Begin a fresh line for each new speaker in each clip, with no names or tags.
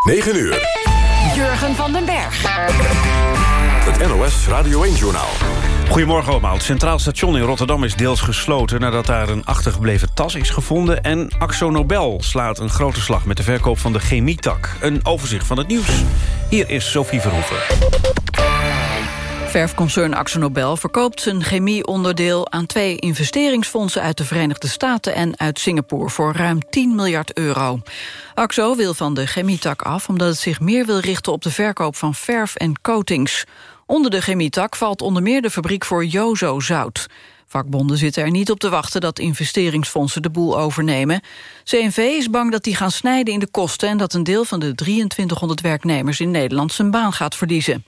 9 uur.
Jurgen van den Berg.
Het NOS Radio 1-journaal.
Goedemorgen allemaal. Het Centraal Station in Rotterdam is deels gesloten... nadat daar een achtergebleven tas is gevonden. En Axo Nobel slaat een grote slag met de verkoop van de chemietak. Een overzicht van het nieuws. Hier is Sophie Verhoeven.
Verfconcern AxoNobel verkoopt zijn chemieonderdeel aan twee investeringsfondsen uit de Verenigde Staten en uit Singapore voor ruim 10 miljard euro. Axo wil van de chemietak af omdat het zich meer wil richten op de verkoop van verf en coatings. Onder de chemietak valt onder meer de fabriek voor Jozo-zout. Vakbonden zitten er niet op te wachten dat investeringsfondsen de boel overnemen. CNV is bang dat die gaan snijden in de kosten... en dat een deel van de 2300 werknemers in Nederland zijn baan gaat verliezen.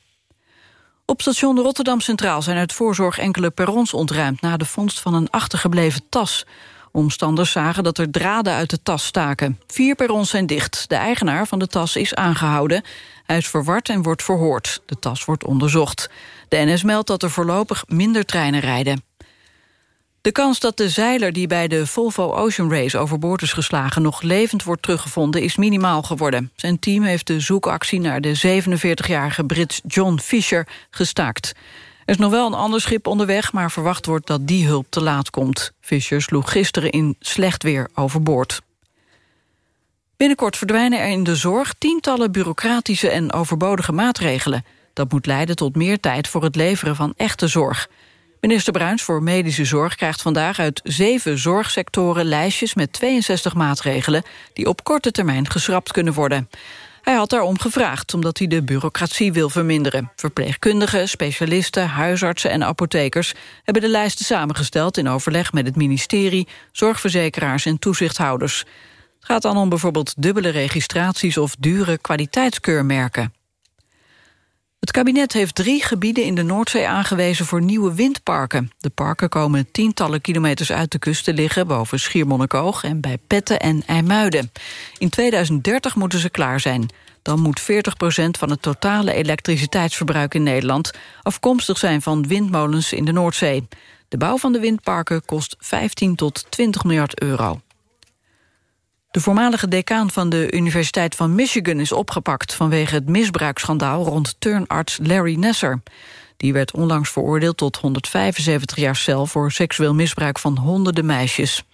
Op station Rotterdam Centraal zijn uit voorzorg enkele perrons ontruimd... na de vondst van een achtergebleven tas. Omstanders zagen dat er draden uit de tas staken. Vier perrons zijn dicht. De eigenaar van de tas is aangehouden. Hij is verward en wordt verhoord. De tas wordt onderzocht. De NS meldt dat er voorlopig minder treinen rijden. De kans dat de zeiler die bij de Volvo Ocean Race overboord is geslagen... nog levend wordt teruggevonden is minimaal geworden. Zijn team heeft de zoekactie naar de 47-jarige Brit John Fisher gestaakt. Er is nog wel een ander schip onderweg, maar verwacht wordt dat die hulp te laat komt. Fisher sloeg gisteren in slecht weer overboord. Binnenkort verdwijnen er in de zorg tientallen bureaucratische en overbodige maatregelen. Dat moet leiden tot meer tijd voor het leveren van echte zorg. Minister Bruins voor Medische Zorg krijgt vandaag uit zeven zorgsectoren lijstjes met 62 maatregelen die op korte termijn geschrapt kunnen worden. Hij had daarom gevraagd, omdat hij de bureaucratie wil verminderen. Verpleegkundigen, specialisten, huisartsen en apothekers... hebben de lijsten samengesteld in overleg met het ministerie... zorgverzekeraars en toezichthouders. Het gaat dan om bijvoorbeeld dubbele registraties... of dure kwaliteitskeurmerken. Het kabinet heeft drie gebieden in de Noordzee aangewezen voor nieuwe windparken. De parken komen tientallen kilometers uit de kust te liggen... boven Schiermonnikoog en bij Petten en IJmuiden. In 2030 moeten ze klaar zijn. Dan moet 40% van het totale elektriciteitsverbruik in Nederland... afkomstig zijn van windmolens in de Noordzee. De bouw van de windparken kost 15 tot 20 miljard euro. De voormalige decaan van de Universiteit van Michigan is opgepakt... vanwege het misbruiksschandaal rond turnarts Larry Nasser. Die werd onlangs veroordeeld tot 175 jaar cel... voor seksueel misbruik van honderden meisjes.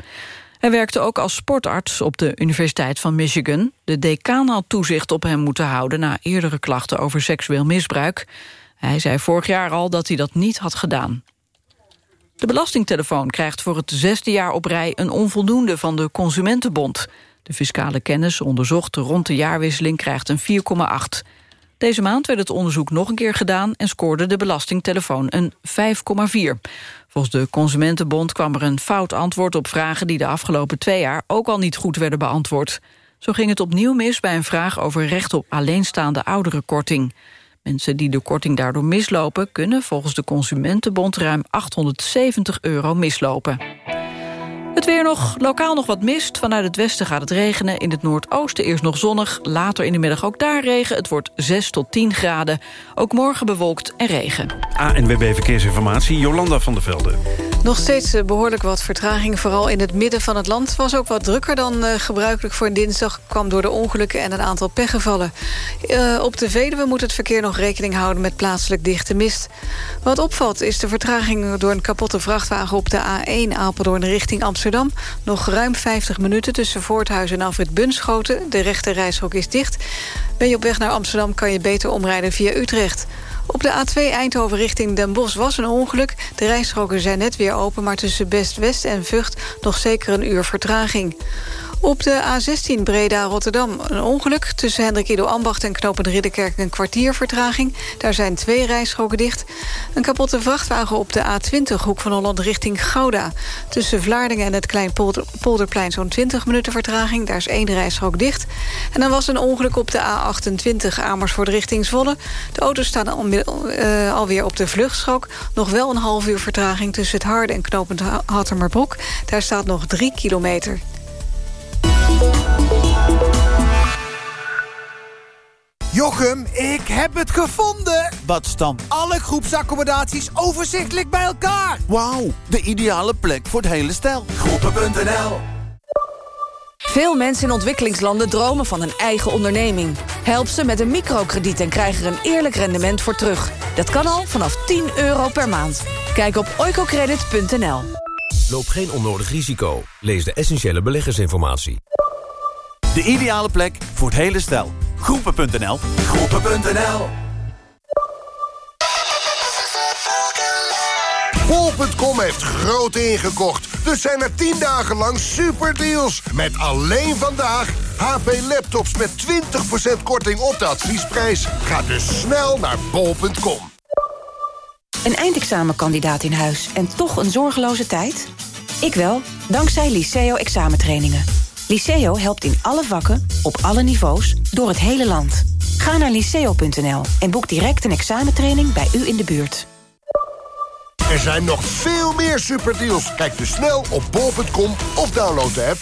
Hij werkte ook als sportarts op de Universiteit van Michigan. De decaan had toezicht op hem moeten houden... na eerdere klachten over seksueel misbruik. Hij zei vorig jaar al dat hij dat niet had gedaan. De belastingtelefoon krijgt voor het zesde jaar op rij... een onvoldoende van de Consumentenbond... De fiscale kennis, onderzocht rond de jaarwisseling, krijgt een 4,8. Deze maand werd het onderzoek nog een keer gedaan... en scoorde de belastingtelefoon een 5,4. Volgens de Consumentenbond kwam er een fout antwoord op vragen... die de afgelopen twee jaar ook al niet goed werden beantwoord. Zo ging het opnieuw mis bij een vraag over recht op alleenstaande ouderenkorting. Mensen die de korting daardoor mislopen... kunnen volgens de Consumentenbond ruim 870 euro mislopen. Het weer nog, lokaal nog wat mist. Vanuit het westen gaat het regenen. In het noordoosten eerst nog zonnig. Later in de middag ook daar regen. Het wordt 6 tot 10 graden. Ook morgen bewolkt en regen.
ANWB Verkeersinformatie, Jolanda van der Velde.
Nog steeds eh, behoorlijk wat vertraging. Vooral in het midden van het land was ook wat drukker dan uh, gebruikelijk voor een dinsdag. Kwam door de ongelukken en een aantal pechgevallen. Uh, op de Veluwe moet het verkeer nog rekening houden met plaatselijk dichte mist. Wat opvalt is de vertraging door een kapotte vrachtwagen op de A1 Apeldoorn richting Amsterdam. Nog ruim 50 minuten tussen Voorthuis en Alfred Bunschoten. De rechte reishok is dicht. Ben je op weg naar Amsterdam kan je beter omrijden via Utrecht. Op de A2 Eindhoven richting Den Bosch was een ongeluk. De rijstroken zijn net weer open, maar tussen Best-West en Vught... nog zeker een uur vertraging. Op de A16 Breda-Rotterdam een ongeluk. Tussen Hendrik Ido Ambacht en Knopend Ridderkerk een kwartier vertraging. Daar zijn twee rijstroken dicht. Een kapotte vrachtwagen op de A20 Hoek van Holland richting Gouda. Tussen Vlaardingen en het Klein Polderplein zo'n 20 minuten vertraging. Daar is één rijstrook dicht. En dan was een ongeluk op de A28 Amersfoort richting Zwolle. De auto's staan al, uh, alweer op de vluchtstrook. Nog wel een half uur vertraging tussen het Harde en Knopend Hattermerbroek. Daar staat nog drie kilometer.
Jochem, ik heb het gevonden! Wat dan? Alle groepsaccommodaties overzichtelijk bij elkaar.
Wauw, de ideale plek voor het hele stel.
Groepen.nl
Veel mensen in ontwikkelingslanden dromen van een eigen onderneming. Help ze met een microkrediet en krijg er een eerlijk rendement voor terug. Dat kan al vanaf 10 euro per maand. Kijk op oicocredit.nl.
Loop geen onnodig risico. Lees de essentiële beleggersinformatie.
De ideale plek voor het hele stel. Groepen.nl Groepen.nl
Bol.com heeft groot ingekocht. Dus zijn er 10 dagen lang superdeals. Met alleen vandaag HP laptops met 20% korting op de adviesprijs. Ga dus snel naar bol.com.
Een eindexamenkandidaat in huis en toch een zorgeloze tijd? Ik wel, dankzij Liceo examentrainingen. Liceo helpt in alle vakken, op alle niveaus, door het hele land. Ga naar liceo.nl en boek direct een examentraining bij u in de buurt.
Er zijn nog veel meer superdeals. Kijk dus snel op bol.com of download de app.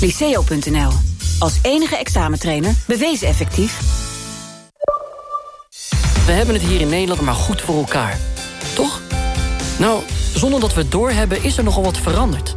Liceo.nl. Als enige examentrainer bewezen effectief.
We hebben het hier in Nederland maar goed voor elkaar. Toch? Nou, zonder dat we het doorhebben is er nogal wat veranderd.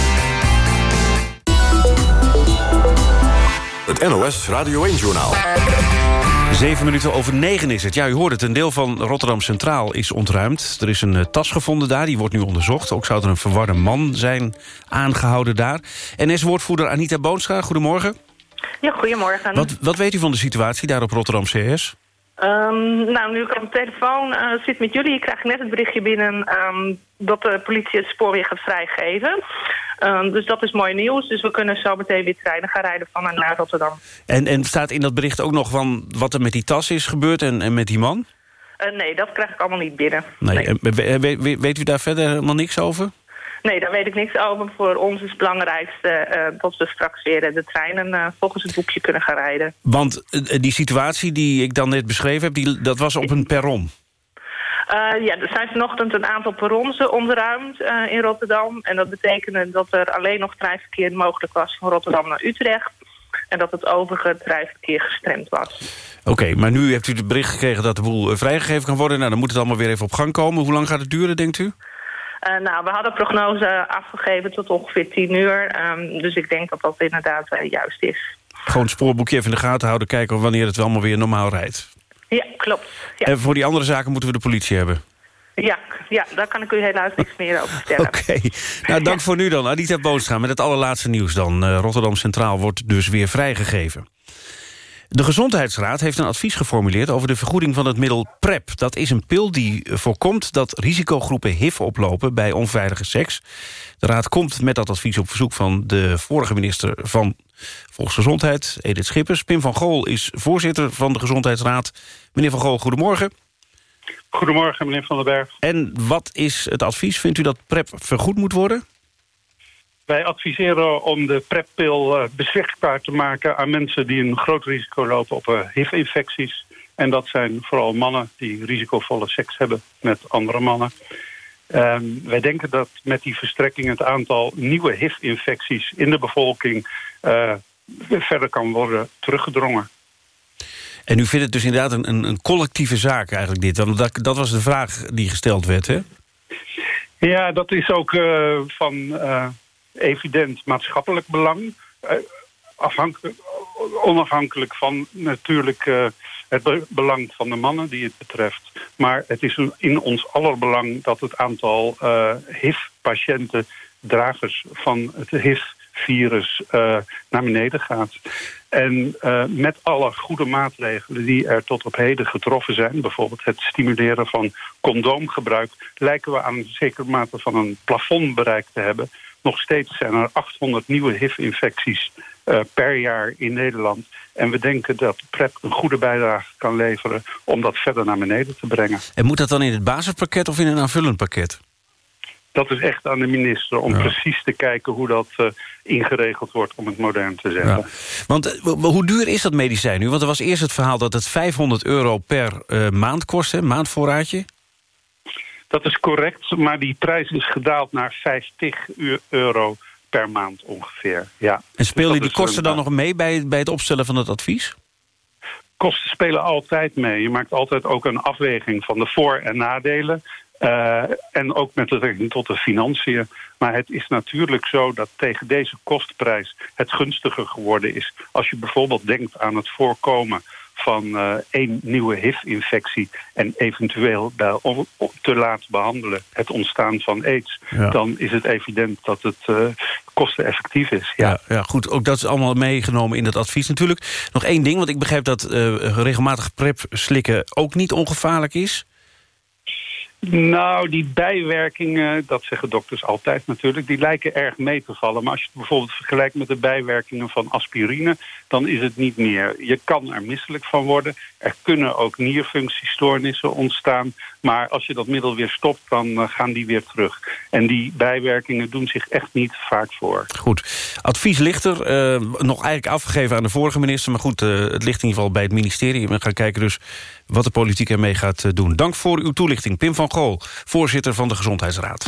Het NOS Radio 1-journaal.
Zeven minuten over negen is het. Ja, u hoort het, een deel van Rotterdam Centraal is ontruimd. Er is een uh, tas gevonden daar, die wordt nu onderzocht. Ook zou er een verwarde man zijn aangehouden daar. NS-woordvoerder Anita Boonstra, goedemorgen.
Ja, goedemorgen.
Wat, wat weet u van de situatie daar op Rotterdam CS?
Um, nou, nu ik op de telefoon uh, zit met jullie, krijg ik net het berichtje binnen um, dat de politie het spoor weer gaat vrijgeven. Um, dus dat is mooi nieuws. Dus we kunnen zo meteen weer treinen gaan rijden van en naar Rotterdam.
En, en staat in dat bericht ook nog van wat er met die tas is gebeurd en, en met die man?
Uh, nee, dat krijg ik allemaal niet binnen.
Nee. nee. weet, weet u daar verder helemaal niks over?
Nee, daar weet ik niks over. Voor ons is het belangrijkste uh, dat we straks weer de treinen uh, volgens het boekje kunnen gaan rijden.
Want uh, die situatie die ik dan net beschreven heb, die, dat was op een perron?
ja, er zijn vanochtend een aantal perrons ontruimd in Rotterdam. En dat betekende dat er alleen nog treinverkeer mogelijk was van Rotterdam naar Utrecht. En dat het overige treinverkeer gestremd was.
Oké, okay, maar nu hebt u het bericht gekregen dat de boel vrijgegeven kan worden. Nou, dan moet het allemaal weer even op gang komen. Hoe lang gaat het duren, denkt u?
Uh, nou, we hadden prognose afgegeven tot ongeveer 10 uur. Um, dus ik denk dat dat inderdaad uh, juist is.
Gewoon het spoorboekje even in de gaten houden... kijken wanneer het allemaal weer normaal rijdt.
Ja, klopt. Ja.
En voor die andere zaken moeten we de politie hebben.
Ja, ja daar kan ik u helaas niks meer over vertellen.
Oké, okay. nou dank ja. voor nu dan. Anita Boonstra met het allerlaatste nieuws dan. Uh, Rotterdam Centraal wordt dus weer vrijgegeven. De Gezondheidsraad heeft een advies geformuleerd over de vergoeding van het middel PrEP. Dat is een pil die voorkomt dat risicogroepen HIV oplopen bij onveilige seks. De raad komt met dat advies op verzoek van de vorige minister van Volksgezondheid, Edith Schippers. Pim van Gool is voorzitter van de Gezondheidsraad. Meneer van Gool, goedemorgen.
Goedemorgen, meneer Van den Berg.
En wat is het advies? Vindt u dat PrEP vergoed moet worden?
Wij adviseren om de PrEP-pil uh, beschikbaar te maken aan mensen die een groot risico lopen op uh, HIV-infecties. En dat zijn vooral mannen die risicovolle seks hebben met andere mannen. Um, wij denken dat met die verstrekking het aantal nieuwe HIV-infecties in de bevolking uh, verder kan worden teruggedrongen.
En u vindt het dus inderdaad een, een, een collectieve zaak eigenlijk dit? Want dat, dat was de vraag die gesteld werd, hè?
Ja, dat is ook uh, van uh, evident maatschappelijk belang. Uh, afhankelijk, onafhankelijk van natuurlijk uh, het be belang van de mannen die het betreft. Maar het is in ons aller belang dat het aantal uh, HIV-patiënten, dragers van het HIV-virus, naar beneden gaat. En met alle goede maatregelen die er tot op heden getroffen zijn... bijvoorbeeld het stimuleren van condoomgebruik... lijken we aan een zekere mate van een plafond bereikt te hebben. Nog steeds zijn er 800 nieuwe HIV-infecties uh, per jaar in Nederland. En we denken dat PrEP een goede bijdrage kan leveren... om dat verder naar beneden te brengen.
En moet dat dan in het basispakket of in een aanvullend pakket?
dat is echt aan de minister om precies te kijken hoe dat uh, ingeregeld wordt om het modern te zetten. Ja.
Want hoe duur is dat medicijn nu? Want er was eerst het verhaal dat het 500 euro per maand kost, hè? maandvoorraadje.
Dat is correct, maar die prijs is gedaald naar 50 euro per maand ongeveer. Ja.
En spelen dus die kosten dan nog mee bij, bij het opstellen van het advies?
Kosten spelen altijd mee. Je maakt altijd ook een afweging van de voor- en nadelen. Uh, en ook met betrekking tot de financiën. Maar het is natuurlijk zo dat tegen deze kostprijs het gunstiger geworden is. Als je bijvoorbeeld denkt aan het voorkomen van uh, één nieuwe HIV-infectie... en eventueel te laat behandelen het ontstaan van aids... dan is het evident dat het uh, kosteneffectief is.
Ja. ja. Ja, goed. Ook dat is allemaal meegenomen in het advies natuurlijk. Nog één ding, want ik begrijp dat uh, regelmatig PrEP slikken... ook niet ongevaarlijk is.
Nou, die bijwerkingen, dat zeggen dokters altijd natuurlijk... die lijken erg mee te vallen. Maar als je het bijvoorbeeld vergelijkt met de bijwerkingen van aspirine... dan is het niet meer. Je kan er misselijk van worden. Er kunnen ook nierfunctiestoornissen ontstaan. Maar als je dat middel weer stopt, dan uh, gaan die weer terug. En die bijwerkingen doen zich echt niet vaak voor.
Goed. Advies ligt er. Uh, nog eigenlijk afgegeven aan de vorige minister. Maar goed, uh, het ligt in ieder geval bij het ministerie. We gaan kijken dus wat de politiek ermee gaat doen. Dank voor uw toelichting. Pim van Gool, voorzitter van de Gezondheidsraad.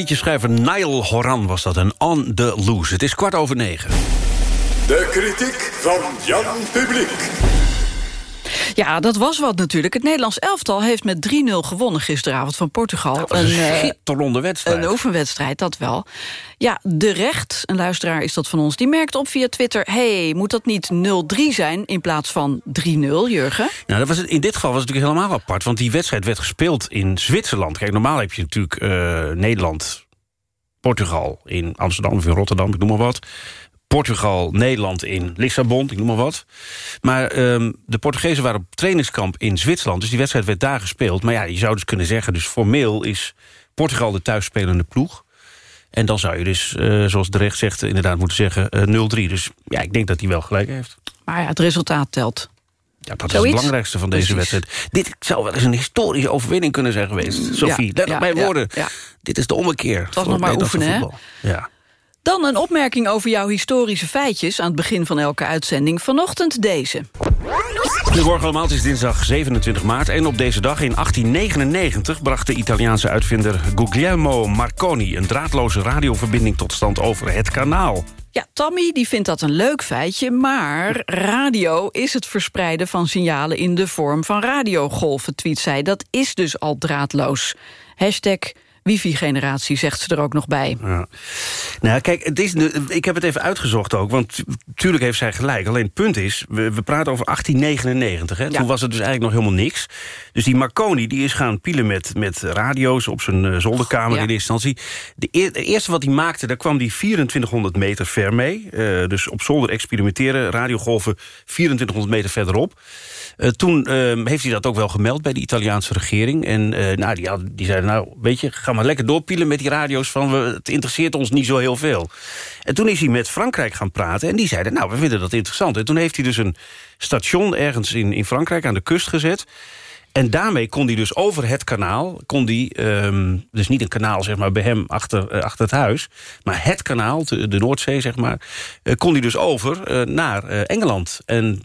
Liedjeschrijver Niall Horan was dat, een On The Loose. Het is kwart over negen.
De kritiek van Jan Publiek.
Ja, dat was wat natuurlijk. Het Nederlands elftal heeft met 3-0 gewonnen gisteravond van Portugal.
Dat was een
eh,
schitterende wedstrijd.
Een oefenwedstrijd, dat wel. Ja, de recht, een luisteraar is dat van ons... die merkt op via Twitter... hey, moet dat niet 0-3 zijn in plaats van 3-0, Jurgen?
Nou, dat was het, in dit geval was het natuurlijk helemaal apart. Want die wedstrijd werd gespeeld in Zwitserland. Kijk, normaal heb je natuurlijk eh, Nederland, Portugal in Amsterdam of in Rotterdam, ik noem maar wat. Portugal, Nederland in Lissabon, ik noem maar wat. Maar ehm, de Portugezen waren op trainingskamp in Zwitserland... dus die wedstrijd werd daar gespeeld. Maar ja, je zou dus kunnen zeggen... dus formeel is Portugal de thuisspelende ploeg. En dan zou je dus, eh, zoals de recht zegt... inderdaad moeten zeggen eh 0-3. Dus ja, ik denk dat hij wel gelijk heeft.
Maar ja, het resultaat telt.
Ja, dat is het belangrijkste van deze
Precies.
wedstrijd. Dit zou wel eens een historische overwinning kunnen zijn geweest. Sophie,
Ja,
let
ja,
op mijn
ja,
woorden.
ja.
Dit is de ommekeer. Het
was nog maar oefenen, hè?
Ja.
Dan een opmerking over jouw historische feitjes... aan het begin van elke uitzending. Vanochtend deze.
Goedemorgen allemaal, het is dinsdag 27 maart. En op deze dag in 1899 bracht de Italiaanse uitvinder Guglielmo Marconi... een draadloze radioverbinding tot stand over het kanaal.
Ja, Tammy die vindt dat een leuk feitje, maar radio is het verspreiden van signalen in de vorm van radiogolven, tweet zij. Dat is dus al draadloos. Hashtag wifi-generatie, zegt ze er ook nog bij.
Ja. Nou, kijk, het is, ik heb het even uitgezocht ook, want tuurlijk heeft zij gelijk. Alleen het punt is, we, we praten over 1899, hè? toen was het dus eigenlijk nog helemaal niks. Dus die Marconi die is gaan pielen met, met radio's op zijn eh, zolderkamer
Ja.
in eerste instantie. De, eer- eerste wat hij maakte, daar kwam die 2400 meter ver mee. Eh, dus op zolder experimenteren, radiogolven 2400 meter verderop. Eh, toen eh, heeft hij dat ook wel gemeld bij de Italiaanse regering. En eh, nou, die, die zeiden, nou, weet je, ga maar lekker doorpielen met die radio's... van we, het interesseert ons niet zo heel veel. En toen is hij met Frankrijk gaan praten en die zeiden... nou, we vinden dat interessant. En toen heeft hij dus een station ergens in, in Frankrijk aan de kust gezet... En daarmee kon hij dus over het kanaal, kon die, ehm, dus niet een kanaal zeg maar, bij hem achter, eh, achter het huis, maar het kanaal, de, Noordzee zeg maar, eh, kon hij dus over naar Engeland. En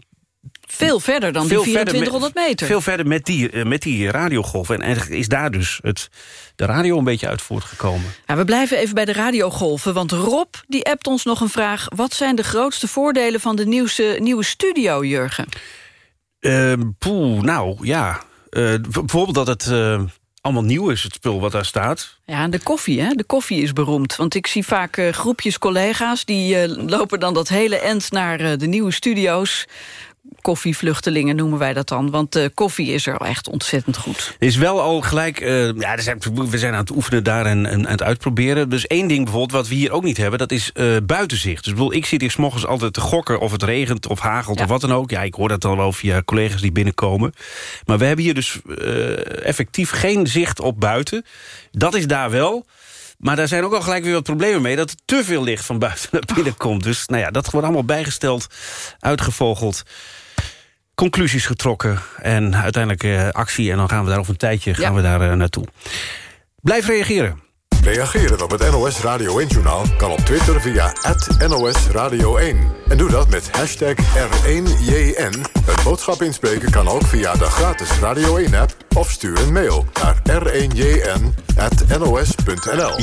Veel verder dan die
veel verder
2400
met-
meter.
Veel verder met die, eh, met die radiogolven. En eigenlijk is daar dus het, de radio een beetje uit voortgekomen.
Ja, we blijven even bij de radiogolven, want Rob die appt ons nog een vraag. Wat zijn de grootste voordelen van de nieuwste, nieuwe studio, Jurgen?
Ehm poeh, nou ja. Eh, bijvoorbeeld dat het eh, allemaal nieuw is, het spul wat daar staat.
Ja, en de koffie, hè? De koffie is beroemd. Want ik zie vaak groepjes collega's... die lopen dan dat hele end naar de nieuwe studio's. Koffievluchtelingen noemen wij dat dan. Want de koffie is er echt ontzettend goed.
Is wel al gelijk, eh, ja, we zijn aan het oefenen daar en, en aan het uitproberen. Dus één ding bijvoorbeeld wat we hier ook niet hebben, dat is eh, buitenzicht. Dus ik, bedoel, ik zit hier 's morgens altijd te gokken of het regent of hagelt of wat dan ook. Ja, ik hoor dat dan wel via collega's die binnenkomen. Maar we hebben hier dus eh, effectief geen zicht op buiten. Dat is daar wel. Maar daar zijn ook al gelijk weer wat problemen mee... dat er te veel licht van buiten naar binnen komt. Dus nou ja, dat wordt allemaal bijgesteld, uitgevogeld conclusies getrokken en uiteindelijk eh, actie. En dan gaan we daar over een tijdje gaan we daar, eh, naartoe. Blijf reageren.
Reageren op het NOS Radio 1-journaal kan op Twitter via NOS Radio 1. En doe dat met hashtag R1JN. Het boodschap inspreken kan ook via de gratis Radio 1-app... of stuur een mail naar r1jn.nos.nl.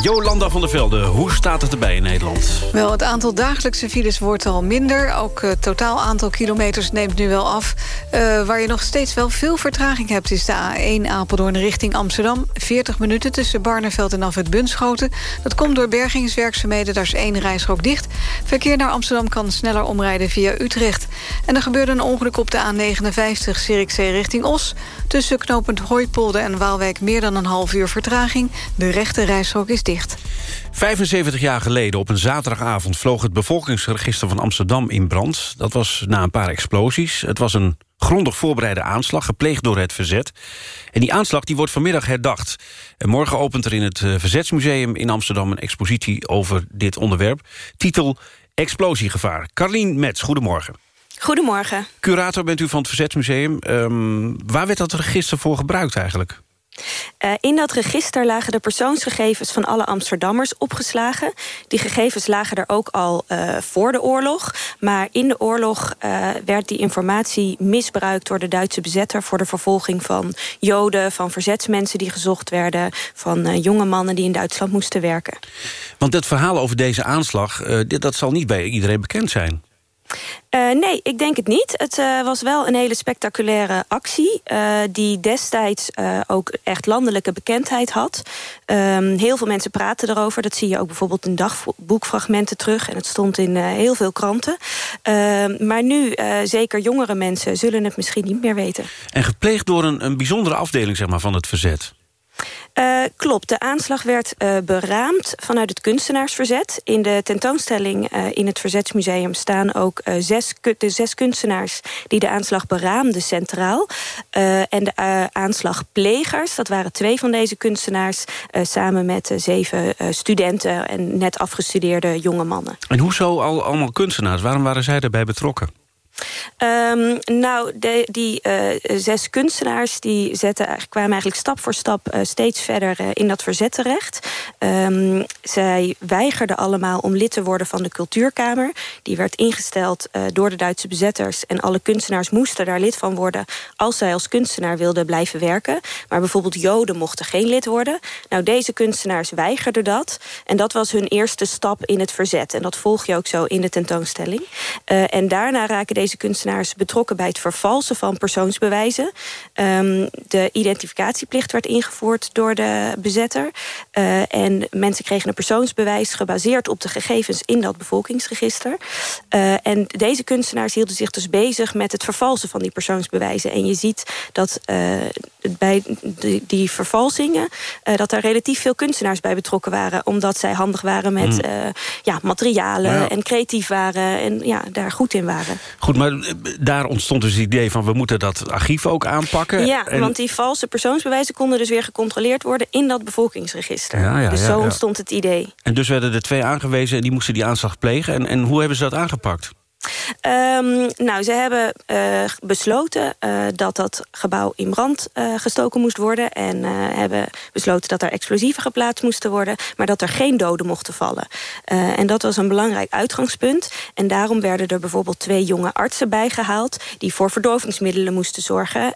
Jolanda van der Velde, hoe staat het erbij in Nederland?
Wel, het aantal dagelijkse files wordt al minder. Ook het totaal aantal kilometers neemt nu wel af. Eh, waar je nog steeds wel veel vertraging hebt... is de A1 Apeldoorn richting Amsterdam. 40 minuten tussen Barneveld en Afwet Dat komt door bergingswerkzaamheden. Daar is één reisrook dicht. Verkeer naar Amsterdam kan sneller omrijden via Utrecht. En er gebeurde een ongeluk op de A59 Zierikzee richting Os. Tussen knooppunt Hooipolder en Waalwijk meer dan een half uur vertraging. De rechte reisrook is dicht.
75 jaar geleden op een zaterdagavond vloog het bevolkingsregister van Amsterdam in brand. Dat was na een paar explosies. Het was een grondig voorbereide aanslag, gepleegd door het verzet. En die aanslag die wordt vanmiddag herdacht. En morgen opent er in het eh, Verzetsmuseum in Amsterdam... een expositie over dit onderwerp. Titel Explosiegevaar. Carlien Metz, goedemorgen.
Goedemorgen.
Curator bent u van het Verzetsmuseum. Ehm, waar werd dat register voor gebruikt eigenlijk?
Uh, in dat register lagen de persoonsgegevens van alle Amsterdammers opgeslagen. Die gegevens lagen er ook al uh, voor de oorlog. Maar in de oorlog uh, werd die informatie misbruikt door de Duitse bezetter... voor de vervolging van Joden, van verzetsmensen die gezocht werden... van jonge mannen die in Duitsland moesten werken.
Want het verhaal over deze aanslag, dit, dat zal niet bij iedereen bekend zijn.
Uh, nee, ik denk het niet. Het uh, was wel een hele spectaculaire actie... Uh, die destijds ook echt landelijke bekendheid had. Um, heel veel mensen praten erover. Dat zie je ook bijvoorbeeld in dagboekfragmenten terug. En het stond in heel veel kranten. Ehm, maar nu, zeker jongere mensen, zullen het misschien niet meer weten.
En gepleegd door een, een bijzondere afdeling zeg maar, van het verzet.
Uh, klopt, de aanslag werd uh, beraamd vanuit het kunstenaarsverzet. In de tentoonstelling uh, in het Verzetsmuseum staan ook zes, de zes kunstenaars... die de aanslag beraamden centraal. en de aanslagplegers, dat waren twee van deze kunstenaars... samen met zeven studenten en net afgestudeerde jonge mannen.
En hoezo al allemaal kunstenaars? Waarom waren zij daarbij betrokken?
Um, nou, de, die uh, zes kunstenaars die zetten, kwamen eigenlijk stap voor stap uh, steeds verder uh, in dat verzet terecht. Um, zij weigerden allemaal om lid te worden van de cultuurkamer. Die werd ingesteld door de Duitse bezetters. En alle kunstenaars moesten daar lid van worden als zij als kunstenaar wilden blijven werken. Maar bijvoorbeeld Joden mochten geen lid worden. Nou, deze kunstenaars weigerden dat. En dat was hun eerste stap in het verzet. En dat volg je ook zo in de tentoonstelling. en daarna raken deze kunstenaars betrokken bij het vervalsen van persoonsbewijzen. Um, de identificatieplicht werd ingevoerd door de bezetter. Uh, en mensen kregen een persoonsbewijs gebaseerd op de gegevens in dat bevolkingsregister. Uh, en deze kunstenaars hielden zich dus bezig met het vervalsen van die persoonsbewijzen. En je ziet dat uh, bij die, die vervalsingen... dat er relatief veel kunstenaars bij betrokken waren. Omdat zij handig waren met hmm. ja, materialen ja. en creatief waren. En ja, daar goed in waren.
Goed, maar daar ontstond dus het idee van... we moeten dat archief ook aanpakken.
Ja, en... want die valse persoonsbewijzen konden dus weer gecontroleerd worden... in dat bevolkingsregister. Ja, ja, dus zo ontstond het idee.
En dus werden er twee aangewezen en die moesten die aanslag plegen. En, en hoe hebben ze dat aangepakt?
Um, nou, ze hebben uh, besloten uh, dat dat gebouw in brand uh, gestoken moest worden. En hebben besloten dat er explosieven geplaatst moesten worden. Maar dat er geen doden mochten vallen. en dat was een belangrijk uitgangspunt. En daarom werden er bijvoorbeeld twee jonge artsen bijgehaald. Die voor verdovingsmiddelen moesten zorgen.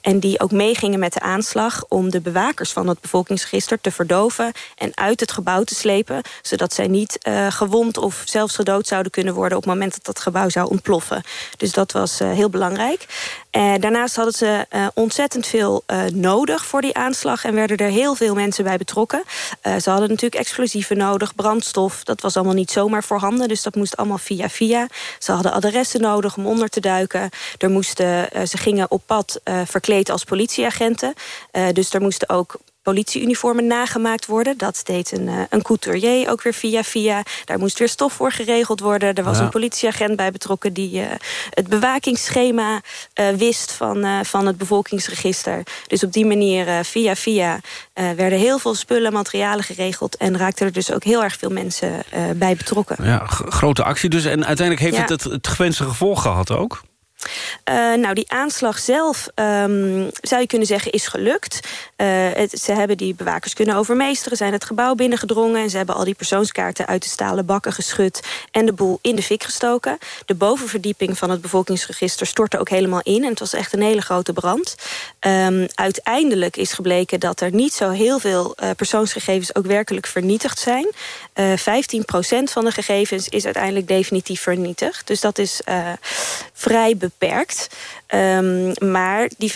en die ook meegingen met de aanslag. Om de bewakers van het bevolkingsregister te verdoven. En uit het gebouw te slepen. Zodat zij niet gewond of zelfs gedood zouden kunnen worden. op het moment dat dat gebouw zou ontploffen. Dus dat was uh, heel belangrijk. Uh, daarnaast hadden ze uh, ontzettend veel nodig voor die aanslag... en werden er heel veel mensen bij betrokken. ze hadden natuurlijk explosieven nodig, brandstof. Dat was allemaal niet zomaar voorhanden, dus dat moest allemaal via via. Ze hadden adressen nodig om onder te duiken. Er moesten, ze gingen op pad verkleed als politieagenten. dus er moesten ook politieuniformen nagemaakt worden. Dat deed een, uh, een couturier ook weer via via. Daar moest weer stof voor geregeld worden. Er was ja. een politieagent bij betrokken... die uh, het bewakingsschema uh, wist van, van het bevolkingsregister. Dus op die manier, via via, werden heel veel spullen, materialen geregeld... en raakten er dus ook heel erg veel mensen bij betrokken.
Ja, grote actie dus. En uiteindelijk heeft ja. het, het het gewenste gevolg gehad ook?
Uh, nou, die aanslag zelf, um, zou je kunnen zeggen, is gelukt. Het, ze hebben die bewakers kunnen overmeesteren, zijn het gebouw binnengedrongen... en ze hebben al die persoonskaarten uit de stalen bakken geschud... en de boel in de fik gestoken. De bovenverdieping van het bevolkingsregister stortte ook helemaal in... en het was echt een hele grote brand. Um, uiteindelijk is gebleken dat er niet zo heel veel uh, persoonsgegevens... ook werkelijk vernietigd zijn. 15% van de gegevens is uiteindelijk definitief vernietigd. Dus dat is vrij beperkt. Um, maar die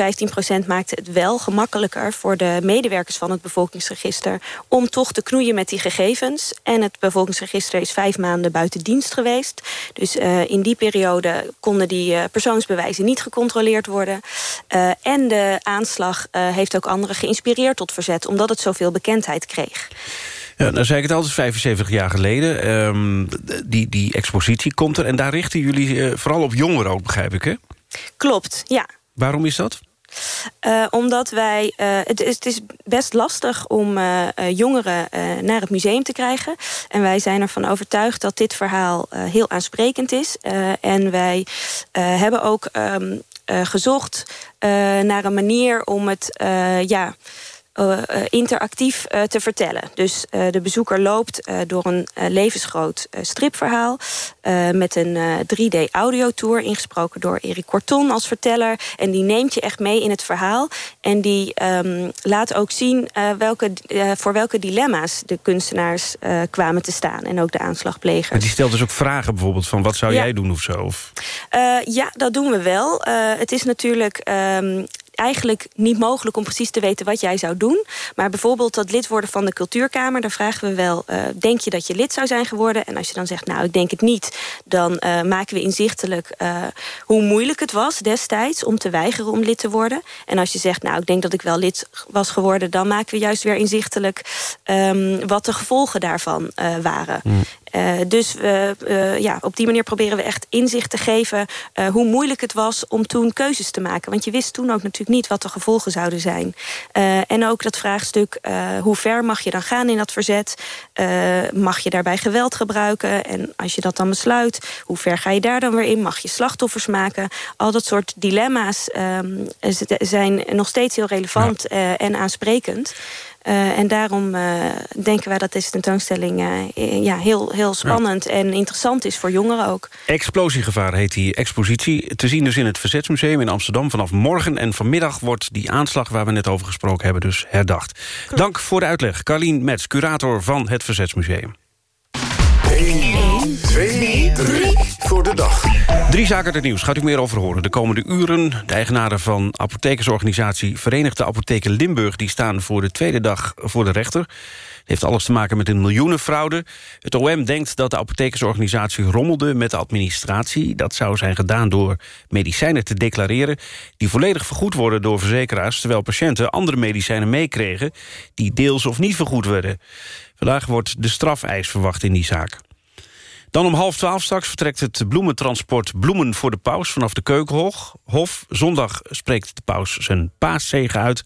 15% maakte het wel gemakkelijker voor de medewerkers van het bevolkingsregister om toch te knoeien met die gegevens. En het bevolkingsregister is vijf maanden buiten dienst geweest. Dus uh, in die periode konden die persoonsbewijzen niet gecontroleerd worden. En de aanslag heeft ook anderen geïnspireerd tot verzet, omdat het zoveel bekendheid kreeg.
Ja, nou zei ik het al, 75 jaar geleden. Um, die, die expositie komt er en daar richten jullie uh, vooral op jongeren ook, begrijp ik, hè?
Klopt, ja.
Waarom is dat?
Uh, omdat wij, uh, het, is, het, is, best lastig om uh, jongeren naar het museum te krijgen. En wij zijn ervan overtuigd dat dit verhaal heel aansprekend is. en wij hebben ook um, gezocht naar een manier om het... ja, uh, interactief uh, te vertellen. Dus uh, de bezoeker loopt door een levensgroot stripverhaal... met een 3D-audiotour, ingesproken door Erik Corton als verteller. En die neemt je echt mee in het verhaal. En die um, laat ook zien welke, voor welke dilemma's de kunstenaars kwamen te staan. En ook de aanslagplegers. Maar
die stelt dus ook vragen bijvoorbeeld van wat zou ja. jij doen of zo? Of?
ja, dat doen we wel. het is natuurlijk... Um, eigenlijk niet mogelijk om precies te weten wat jij zou doen. Maar bijvoorbeeld dat lid worden van de cultuurkamer... daar vragen we wel, uh, denk je dat je lid zou zijn geworden? En als je dan zegt, nou, ik denk het niet... dan uh, maken we inzichtelijk uh, hoe moeilijk het was destijds... om te weigeren om lid te worden. En als je zegt, nou, ik denk dat ik wel lid was geworden... dan maken we juist weer inzichtelijk um, wat de gevolgen daarvan waren. Mm. Uh, dus we, uh, ja, op die manier proberen we echt inzicht te geven... Uh, hoe moeilijk het was om toen keuzes te maken. Want je wist toen ook natuurlijk niet wat de gevolgen zouden zijn. en ook dat vraagstuk, hoe ver mag je dan gaan in dat verzet? mag je daarbij geweld gebruiken? En als je dat dan besluit, hoe ver ga je daar dan weer in? Mag je slachtoffers maken? Al dat soort dilemma's um, zijn nog steeds heel relevant ja. en aansprekend. Uh, en daarom uh, denken wij dat deze tentoonstelling uh, ja, heel, heel spannend ja. en interessant is voor jongeren ook.
Explosiegevaar heet die expositie. Te zien dus in het Verzetsmuseum in Amsterdam vanaf morgen. En vanmiddag wordt die aanslag waar we net over gesproken hebben dus herdacht. Dank voor de uitleg. Carlien Metz, curator van het Verzetsmuseum.
3 voor de dag.
Drie zaken het nieuws, gaat u meer over horen. De komende uren, de eigenaren van apothekersorganisatie... Verenigde Apotheken Limburg... die staan voor de tweede dag voor de rechter. Het heeft alles te maken met een miljoenenfraude. Het OM denkt dat de apothekersorganisatie rommelde met de administratie. Dat zou zijn gedaan door medicijnen te declareren... die volledig vergoed worden door verzekeraars... terwijl patiënten andere medicijnen meekregen... die deels of niet vergoed werden. Vandaag wordt de strafeis verwacht in die zaak. Dan om half twaalf straks vertrekt het bloementransport Bloemen voor de Paus vanaf de Keukenhof. Zondag spreekt de paus zijn paaszegen uit.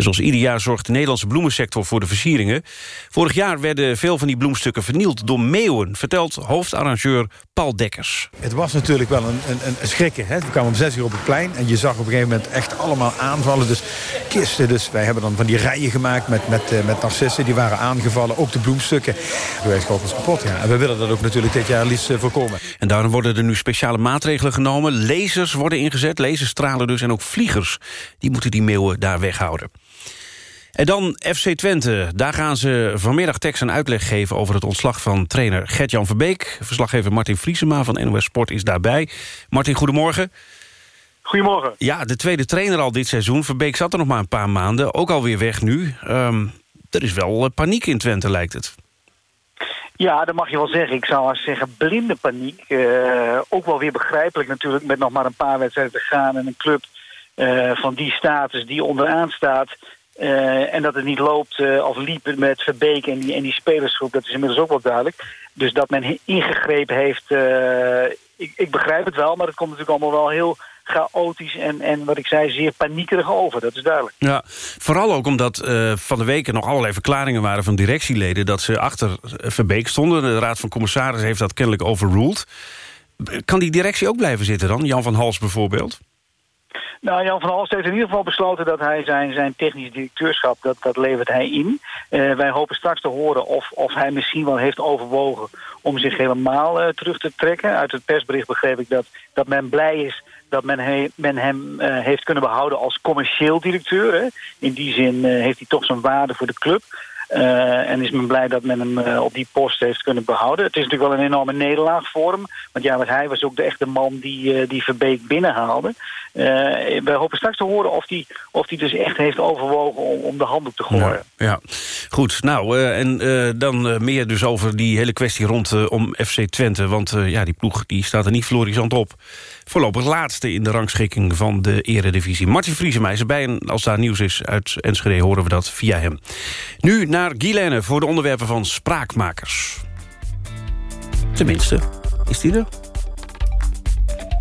En zoals ieder jaar zorgt de Nederlandse bloemensector voor de versieringen. Vorig jaar werden veel van die bloemstukken vernield door meeuwen... vertelt hoofdarrangeur Paul Dekkers.
Het was natuurlijk wel een, een, een schrikken. Hè? We kwamen om zes uur op het plein en je zag op een gegeven moment echt allemaal aanvallen. Dus kisten, dus wij hebben dan van die rijen gemaakt met, met, uh, met narcissen. Die waren aangevallen, ook de bloemstukken. Wij schoten ons kapot, ja. En we willen dat ook natuurlijk dit jaar liefst uh, voorkomen.
En daarom worden er nu speciale maatregelen genomen. Lasers worden ingezet, laserstralen dus, en ook vliegers. Die moeten die meeuwen daar weghouden. En dan FC Twente. Daar gaan ze vanmiddag tekst en uitleg geven... over het ontslag van trainer Gert-Jan Verbeek. Verslaggever Martin Vriesema van NOS Sport is daarbij. Martin, goedemorgen.
Goedemorgen.
Ja, de tweede trainer al dit seizoen. Verbeek zat er nog maar een paar maanden. Ook alweer weg nu. Um, er is wel eh, paniek in Twente, lijkt het.
Ja, dat mag je wel zeggen. Ik zou zeggen blinde paniek. Uh, ook wel weer begrijpelijk natuurlijk... met nog maar een paar wedstrijden te gaan... en een club uh, van die status die onderaan staat... Uh, en dat het niet loopt of liep met Verbeek en die, en die spelersgroep, dat is inmiddels ook wel duidelijk. Dus dat men ingegrepen heeft, uh, ik, ik, begrijp het wel, maar het komt natuurlijk allemaal wel heel chaotisch en, en wat ik zei, zeer paniekerig over. Dat is duidelijk.
Ja, vooral ook omdat van de weken nog allerlei verklaringen waren van directieleden dat ze achter Verbeek stonden. De Raad van Commissarissen heeft dat kennelijk overruled. Kan die directie ook blijven zitten dan? Jan van Hals bijvoorbeeld?
Nou, Jan van Halst heeft in ieder geval besloten dat hij zijn, zijn technisch directeurschap, dat, dat levert hij in. Uh, wij hopen straks te horen of, of hij misschien wel heeft overwogen om zich helemaal uh, terug te trekken. Uit het persbericht begreep ik dat, dat men blij is dat men, men hem uh, heeft kunnen behouden als commercieel directeur. In die zin heeft hij toch zijn waarde voor de club. Uh, en is men blij dat men hem uh, op die post heeft kunnen behouden. Het is natuurlijk wel een enorme nederlaag voor hem. Want ja, hij was ook de echte man die, uh, die Verbeek binnenhaalde. we hopen straks te horen of hij of die dus echt heeft overwogen om, om de handdoek te gooien.
Ja, ja. goed. Nou, en dan meer dus over die hele kwestie rond om FC Twente. Want ja, die ploeg die staat er niet florissant op voorlopig laatste in de rangschikking van de eredivisie. Martin Vriesema is erbij en als daar nieuws is uit Enschede horen we dat via hem. Nu naar Guilaine voor de onderwerpen van Spraakmakers. Tenminste, is die er?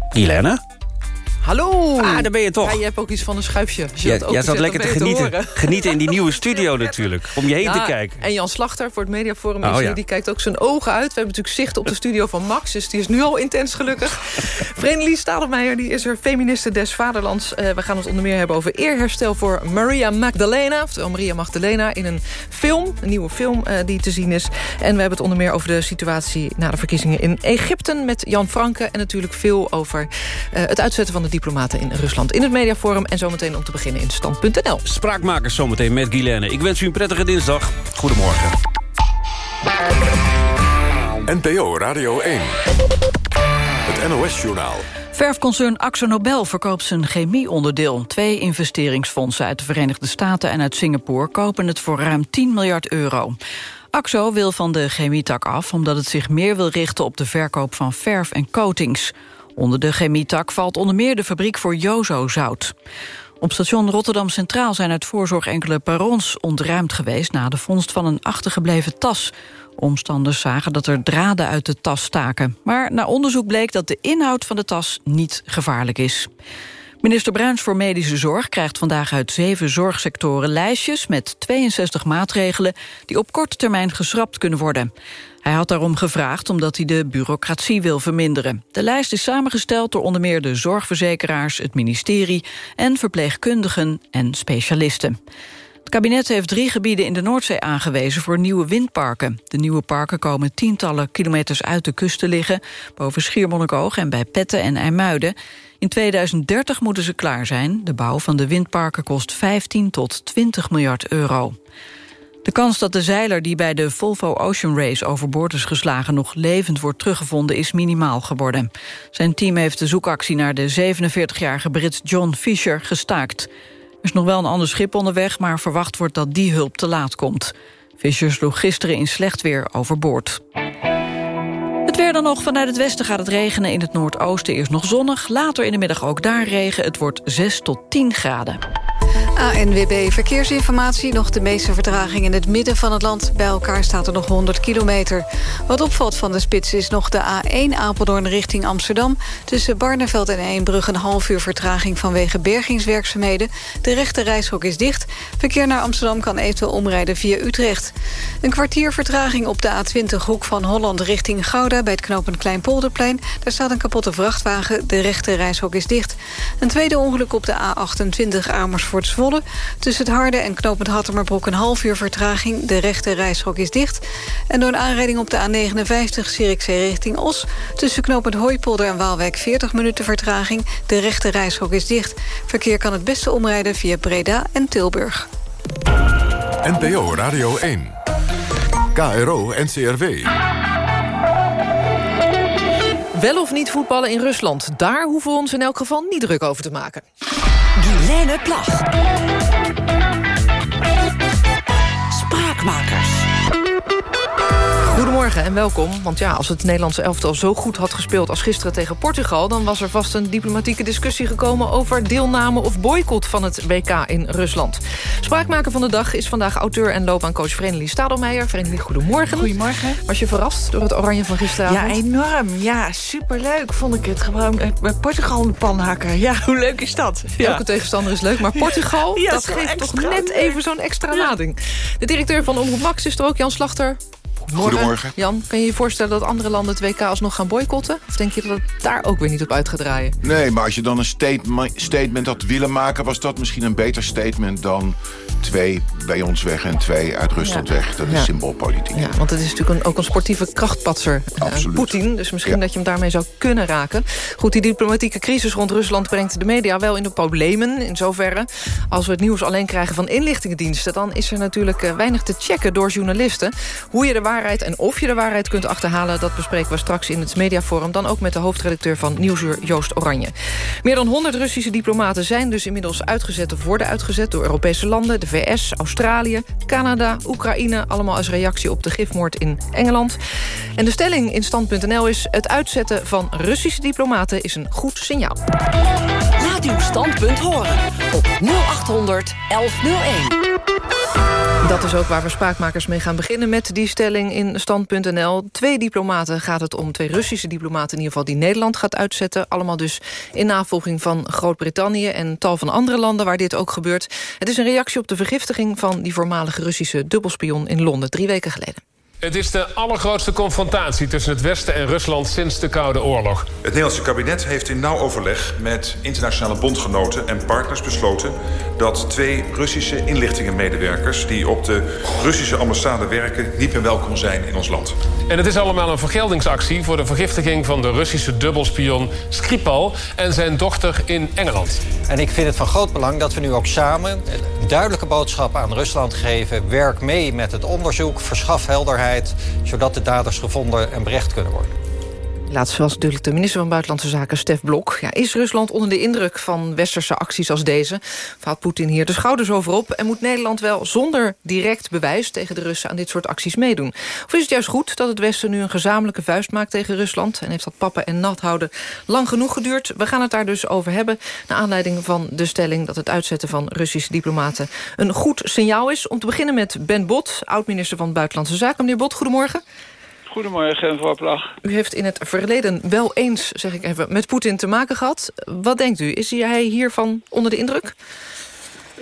Guilaine?
Hallo!
Ah, daar ben je toch.
Ja, je hebt ook iets van een schuifje.
Ja, jij zat lekker te genieten, genieten in die nieuwe studio natuurlijk. Om je heen
Ja,
te kijken.
En Jan Slachter voor het Mediaforum
Oh,
is hier.
ja.
Die kijkt ook zijn ogen uit. We hebben natuurlijk zicht op de studio van Max. Dus die is nu al intens gelukkig. Vredelie Stadelmeijer die is er feministe des vaderlands. Eh, we gaan het onder meer hebben over eerherstel voor Maria Magdalena. Oftewel Maria Magdalena in een film. Een nieuwe film eh, die te zien is. En we hebben het onder meer over de situatie na de verkiezingen in Egypte. Met Jan Franke. En natuurlijk veel over eh, het uitzetten van de diplomaten in Rusland. In het Mediaforum. En zometeen om te beginnen in stand.nl.
Spraakmakers zometeen met Guilaine. Ik wens u een prettige dinsdag. Goedemorgen.
NPO Radio 1. Het NOS-journaal.
Verfconcern Axo Nobel verkoopt zijn chemieonderdeel. Twee investeringsfondsen uit de Verenigde Staten en uit Singapore... kopen het voor ruim 10 miljard euro. Axo wil van de chemietak af... omdat het zich meer wil richten op de verkoop van verf en coatings. Onder de chemietak valt onder meer de fabriek voor Jozo-zout. Op station Rotterdam Centraal zijn uit voorzorg enkele perrons ontruimd geweest... na de vondst van een achtergebleven tas. Omstanders zagen dat er draden uit de tas staken. Maar na onderzoek bleek dat de inhoud van de tas niet gevaarlijk is. Minister Bruins voor Medische Zorg krijgt vandaag uit zeven zorgsectoren lijstjes met 62 maatregelen die op korte termijn geschrapt kunnen worden. Hij had daarom gevraagd omdat hij de bureaucratie wil verminderen. De lijst is samengesteld door onder meer de zorgverzekeraars, het ministerie en verpleegkundigen en specialisten. Het kabinet heeft drie gebieden in de Noordzee aangewezen voor nieuwe windparken. De nieuwe parken komen tientallen kilometers uit de kust te liggen... boven Schiermonnikoog en bij Petten en IJmuiden. In 2030 moeten ze klaar zijn. De bouw van de windparken kost 15 tot 20 miljard euro. De kans dat de zeiler die bij de Volvo Ocean Race overboord is geslagen nog levend wordt teruggevonden is minimaal geworden. Zijn team heeft de zoekactie naar de 47-jarige Brit John Fisher gestaakt. Er is nog wel een ander schip onderweg, maar verwacht wordt dat die hulp te laat komt. Fisher sloeg gisteren in slecht weer overboord. Het weer dan nog. Vanuit het westen gaat het regenen. In het noordoosten eerst nog zonnig. Later in de middag ook daar regen. Het wordt 6 tot 10 graden.
ANWB Verkeersinformatie. Nog de meeste vertraging in het midden van het land. Bij elkaar staat er nog 100 kilometer. Wat opvalt van de spits is nog de A1 Apeldoorn richting Amsterdam. Tussen Barneveld en Eembrug een half uur vertraging vanwege bergingswerkzaamheden. De rechte reishok is dicht. Verkeer naar Amsterdam kan eventueel omrijden via Utrecht. Een kwartier vertraging op de A20 hoek van Holland richting Gouda... bij het knooppunt Kleinpolderplein. Daar staat een kapotte vrachtwagen. De rechte reishok is dicht. Een tweede ongeluk op de A28 Amersfoort-Zwolle. Tussen het Harde en knooppunt Hattemerbroek een half uur vertraging. De rechte reishok is dicht. En door een aanrijding op de A59 Zierikzee richting Os... tussen knooppunt Hooipolder en Waalwijk 40 minuten vertraging. De rechte reishok is dicht. Verkeer kan het beste omrijden via Breda en Tilburg.
NPO Radio 1. KRO NCRW.
Wel of niet voetballen in Rusland. Daar hoeven we ons in elk geval niet druk over te maken.
Guilaine Plag. Spraakmakers.
Goedemorgen en welkom. Want ja, als het Nederlandse elftal zo goed had gespeeld als gisteren tegen Portugal... dan was er vast een diplomatieke discussie gekomen... over deelname of boycott van het WK in Rusland. Spraakmaker van de dag is vandaag auteur en loopbaancoach Vrenelie Stadelmeijer. Vrenelie, goedemorgen.
Goedemorgen.
Was je verrast door het oranje van gisteravond?
Ja, enorm. Ja, superleuk vond ik het. Gewoon eh, Portugal een panhakker. Ja, hoe leuk is dat? Ja.
Elke tegenstander is leuk, maar Portugal,
Ja,
dat geeft toch net
leuk.
even zo'n extra lading. De directeur van Omroep Max is er ook, Jan Slachter.
Goedemorgen.
Jan, kan je je voorstellen dat andere landen het WK alsnog gaan boycotten? Of denk je dat het daar ook weer niet op uit gaat draaien?
Nee, maar als je dan een statement, statement had willen maken... was dat misschien een beter statement dan twee bij ons weg en twee uit Rusland
Ja.
weg. Dat is
Ja.
symboolpolitiek.
Ja, want het is natuurlijk een, ook een sportieve krachtpatser,
Absoluut.
Poetin. Dus misschien
Ja.
dat je hem daarmee zou kunnen raken. Goed, die diplomatieke crisis rond Rusland brengt de media wel in de problemen. In zoverre, als we het nieuws alleen krijgen van inlichtingendiensten... dan is er natuurlijk eh, weinig te checken door journalisten. Hoe je de waarheid en of je de waarheid kunt achterhalen... dat bespreken we straks in het mediaforum. Dan ook met de hoofdredacteur van Nieuwsuur, Joost Oranje. Meer dan 100 Russische diplomaten zijn dus inmiddels uitgezet... of worden uitgezet door Europese landen, de VS, Australië, Canada, Oekraïne... allemaal als reactie op de gifmoord in Engeland. En de stelling in stand.nl is... het uitzetten van Russische diplomaten is een goed signaal.
Laat uw standpunt horen op 0800 1101.
Dat is ook waar we spraakmakers mee gaan beginnen... met die stelling in stand.nl. Twee diplomaten gaat het om, twee Russische diplomaten... in ieder geval die Nederland gaat uitzetten. Allemaal dus in navolging van Groot-Brittannië... en tal van andere landen waar dit ook gebeurt. Het is een reactie op de vergiftiging van die voormalige Russische dubbelspion in Londen... drie weken geleden.
Het is de allergrootste confrontatie tussen het Westen en Rusland sinds de Koude Oorlog.
Het Nederlandse kabinet heeft in nauw overleg met internationale bondgenoten en partners besloten dat twee Russische inlichtingenmedewerkers die op de Russische ambassade werken niet meer welkom zijn in ons land.
En het is allemaal een vergeldingsactie voor de vergiftiging van de Russische dubbelspion Skripal en zijn dochter in Engeland.
En ik vind het van groot belang dat we nu ook samen een duidelijke boodschap aan Rusland geven. Werk mee met het onderzoek, verschaf helderheid zodat de daders gevonden en berecht kunnen worden.
Laatst was natuurlijk de minister van Buitenlandse Zaken, Stef Blok. Ja, is Rusland onder de indruk van westerse acties als deze? Valt Poetin hier de schouders over op... en moet Nederland wel zonder direct bewijs tegen de Russen... aan dit soort acties meedoen? Of is het juist goed dat het Westen nu een gezamenlijke vuist maakt tegen Rusland... en heeft dat pappen en nat houden lang genoeg geduurd? We gaan het daar dus over hebben... naar aanleiding van de stelling dat het uitzetten van Russische diplomaten... een goed signaal is. Om te beginnen met Ben Bot, oud-minister van Buitenlandse Zaken. Meneer Bot, goedemorgen.
Goedemorgen, mevrouw Plag.
U heeft in het verleden wel eens, zeg ik even, met Poetin te maken gehad. Wat denkt u? Is hij hiervan onder de indruk?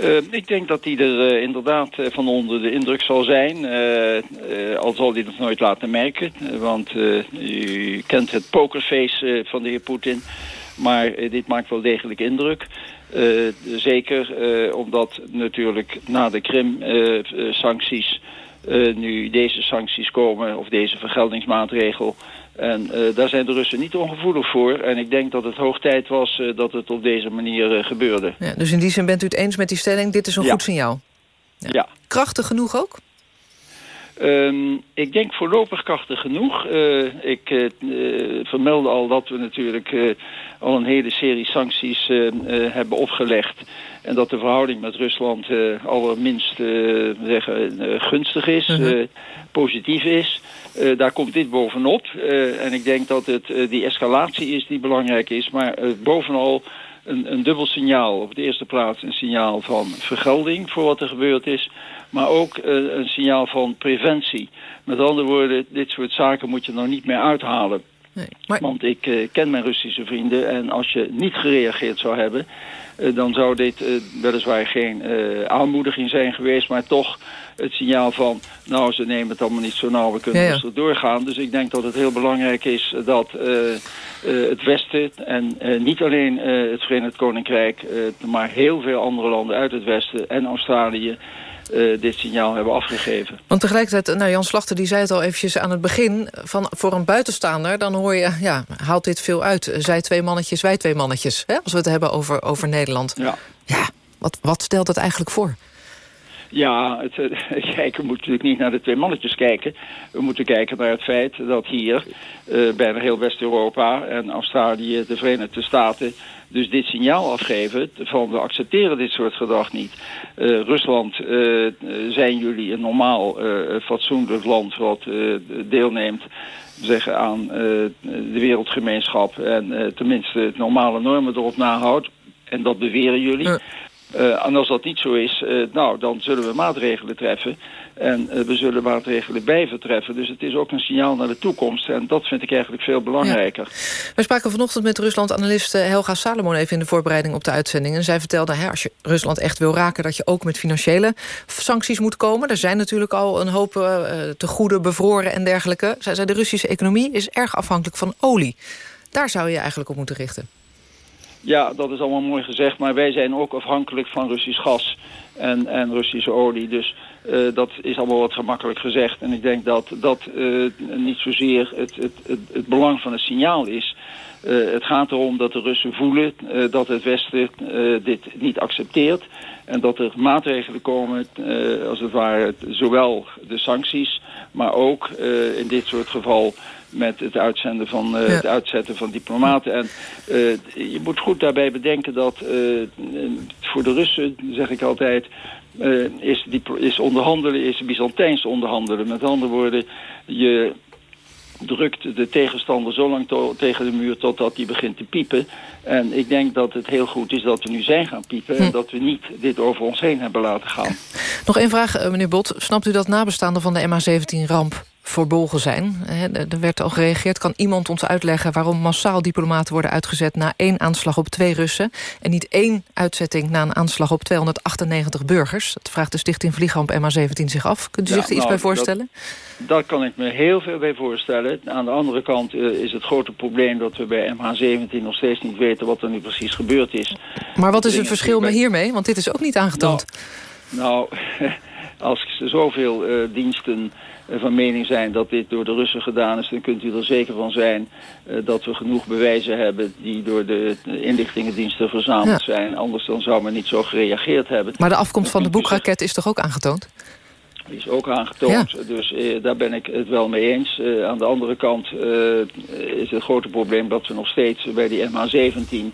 Uh, ik denk dat hij er uh, inderdaad van onder de indruk zal zijn. Uh, al zal hij dat nooit laten merken. want u kent het pokerface van de heer Poetin. Maar dit maakt wel degelijk indruk. zeker omdat natuurlijk na de Krim-sancties... Uh, nu deze sancties komen of deze vergeldingsmaatregel. En uh, daar zijn de Russen niet ongevoelig voor. En ik denk dat het hoog tijd was uh, dat het op deze manier gebeurde.
Ja, dus in die zin bent u het eens met die stelling, dit is een
ja.
goed signaal?
Ja. ja.
Krachtig genoeg ook?
Um, ik denk voorlopig krachtig genoeg. Uh, ik uh, vermeldde al dat we natuurlijk uh, al een hele serie sancties hebben opgelegd. En dat de verhouding met Rusland allerminst zeggen, gunstig is, -huh. positief is. daar komt dit bovenop. en ik denk dat het die escalatie is die belangrijk is. Maar bovenal een, een dubbel signaal. Op de eerste plaats een signaal van vergelding voor wat er gebeurd is. Maar ook uh, een signaal van preventie. Met andere woorden, dit soort zaken moet je nou niet meer uithalen.
Nee, maar...
Want ik uh, ken mijn Russische vrienden en als je niet gereageerd zou hebben... Uh, dan zou dit weliswaar geen aanmoediging zijn geweest... maar toch het signaal van, nou, ze nemen het allemaal niet zo nauw... we kunnen
Ja,
doorgaan. Dus ik denk dat het heel belangrijk is dat het Westen... en niet alleen het Verenigd Koninkrijk... maar heel veel andere landen uit het Westen en Australië... Uh, dit signaal hebben afgegeven.
Want tegelijkertijd, nou Jan Slachter die zei het al eventjes aan het begin... Van, voor een buitenstaander, dan hoor je, ja, haalt dit veel uit. Zij twee mannetjes, wij twee mannetjes. Hè? Als we het hebben over, over Nederland.
Ja.
ja wat, wat stelt dat eigenlijk voor?
Ja, het, uh, kijk, we moeten natuurlijk niet naar de twee mannetjes kijken. We moeten kijken naar het feit dat hier uh, bijna heel West-Europa en Australië, de Verenigde Staten dus dit signaal afgeven van we accepteren dit soort gedrag niet. Uh, Rusland, zijn jullie een normaal, fatsoenlijk land wat deelneemt zeggen, aan de wereldgemeenschap en tenminste normale normen erop nahoudt. En dat beweren jullie. Uh, en als dat niet zo is, uh, nou, dan zullen we maatregelen treffen. En uh, we zullen maatregelen blijven treffen. Dus het is ook een signaal naar de toekomst. En dat vind ik eigenlijk veel belangrijker.
Ja. We spraken vanochtend met Rusland-analyst Helga Salomon... even in de voorbereiding op de uitzending. En zij vertelde, hè, als je Rusland echt wil raken... dat je ook met financiële sancties moet komen. Er zijn natuurlijk al een hoop te goede bevroren en dergelijke. Zij zei, de Russische economie is erg afhankelijk van olie. Daar zou je eigenlijk op moeten richten.
Ja, dat is allemaal mooi gezegd. Maar wij zijn ook afhankelijk van Russisch gas en, en Russische olie. Dus uh, dat is allemaal wat gemakkelijk gezegd. En ik denk dat dat uh, niet zozeer het, het, het, belang van het signaal is. Uh, het gaat erom dat de Russen voelen dat het Westen dit niet accepteert. En dat er maatregelen komen, als het ware, zowel de sancties... maar ook in dit soort geval met het, uitzenden van, ja. het uitzetten van diplomaten. En uh, je moet goed daarbij bedenken dat uh, voor de Russen, zeg ik altijd... is, die, is onderhandelen, is Byzantijns onderhandelen. Met andere woorden, je drukt de tegenstander zo lang tegen de muur totdat hij begint te piepen. En ik denk dat het heel goed is dat we nu zijn gaan piepen... en dat we niet dit over ons heen hebben laten gaan.
Nog één vraag, eh, meneer Bot. Snapt u dat nabestaanden van de MH17-ramp verbolgen zijn? Er werd al gereageerd. Kan iemand ons uitleggen waarom massaal diplomaten worden uitgezet... na één aanslag op twee Russen... en niet één uitzetting na een aanslag op 298 burgers? Dat vraagt de stichting Vliegramp MH17 zich af. Kunt u
Ja,
zich er iets
nou,
bij voorstellen?
Dat, kan ik me heel veel bij voorstellen. Aan de andere kant eh, is het grote probleem dat we bij MH17 nog steeds niet weten wat er nu precies gebeurd is.
Maar wat is het verschil met hiermee? Want dit is ook niet aangetoond.
Nou, als zoveel eh, diensten van mening zijn dat dit door de Russen gedaan is... dan kunt u er zeker van zijn eh, dat we genoeg bewijzen hebben... die door de inlichtingendiensten verzameld
Ja.
zijn. Anders dan zou men niet zo gereageerd hebben.
Maar de afkomst van de boekraket is toch ook aangetoond?
Die is ook aangetoond, dus eh, daar ben ik het wel mee eens. Eh, aan de andere kant eh, is het grote probleem dat we nog steeds bij die MH17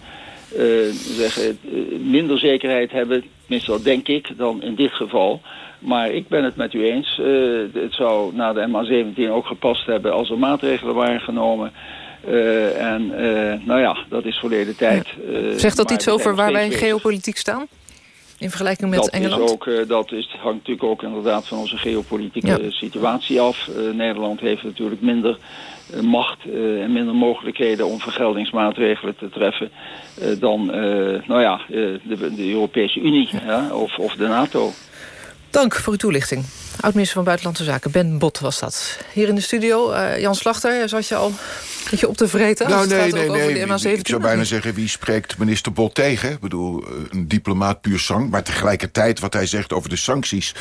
eh, zeggen, eh, minder zekerheid hebben, tenminste dat denk ik, dan in dit geval. Maar ik ben het met u eens. Eh, het zou na de MH17 ook gepast hebben als er maatregelen waren genomen. En nou ja, dat is verleden tijd.
Zegt dat iets over waar wij
bezig.
geopolitiek staan? In vergelijking met
dat
Engeland?
Is ook, eh, dat is, hangt natuurlijk ook inderdaad van onze geopolitieke
Ja.
situatie af. Eh, Nederland heeft natuurlijk minder eh, macht en minder mogelijkheden om vergeldingsmaatregelen te treffen dan nou ja, de, de Europese Unie ja, of, of de NATO.
Dank voor uw toelichting. Oud-minister van Buitenlandse Zaken, Ben Bot was dat. Hier in de studio, eh, Jan Slachter, zat je al een beetje op te vreten?
Nou,
het
nee,
gaat
nee, nee.
de MH17?
Ik zou bijna zeggen, wie spreekt minister Bot tegen? Ik bedoel, eh, een diplomaat puur sang. Maar tegelijkertijd, wat hij zegt over de sancties...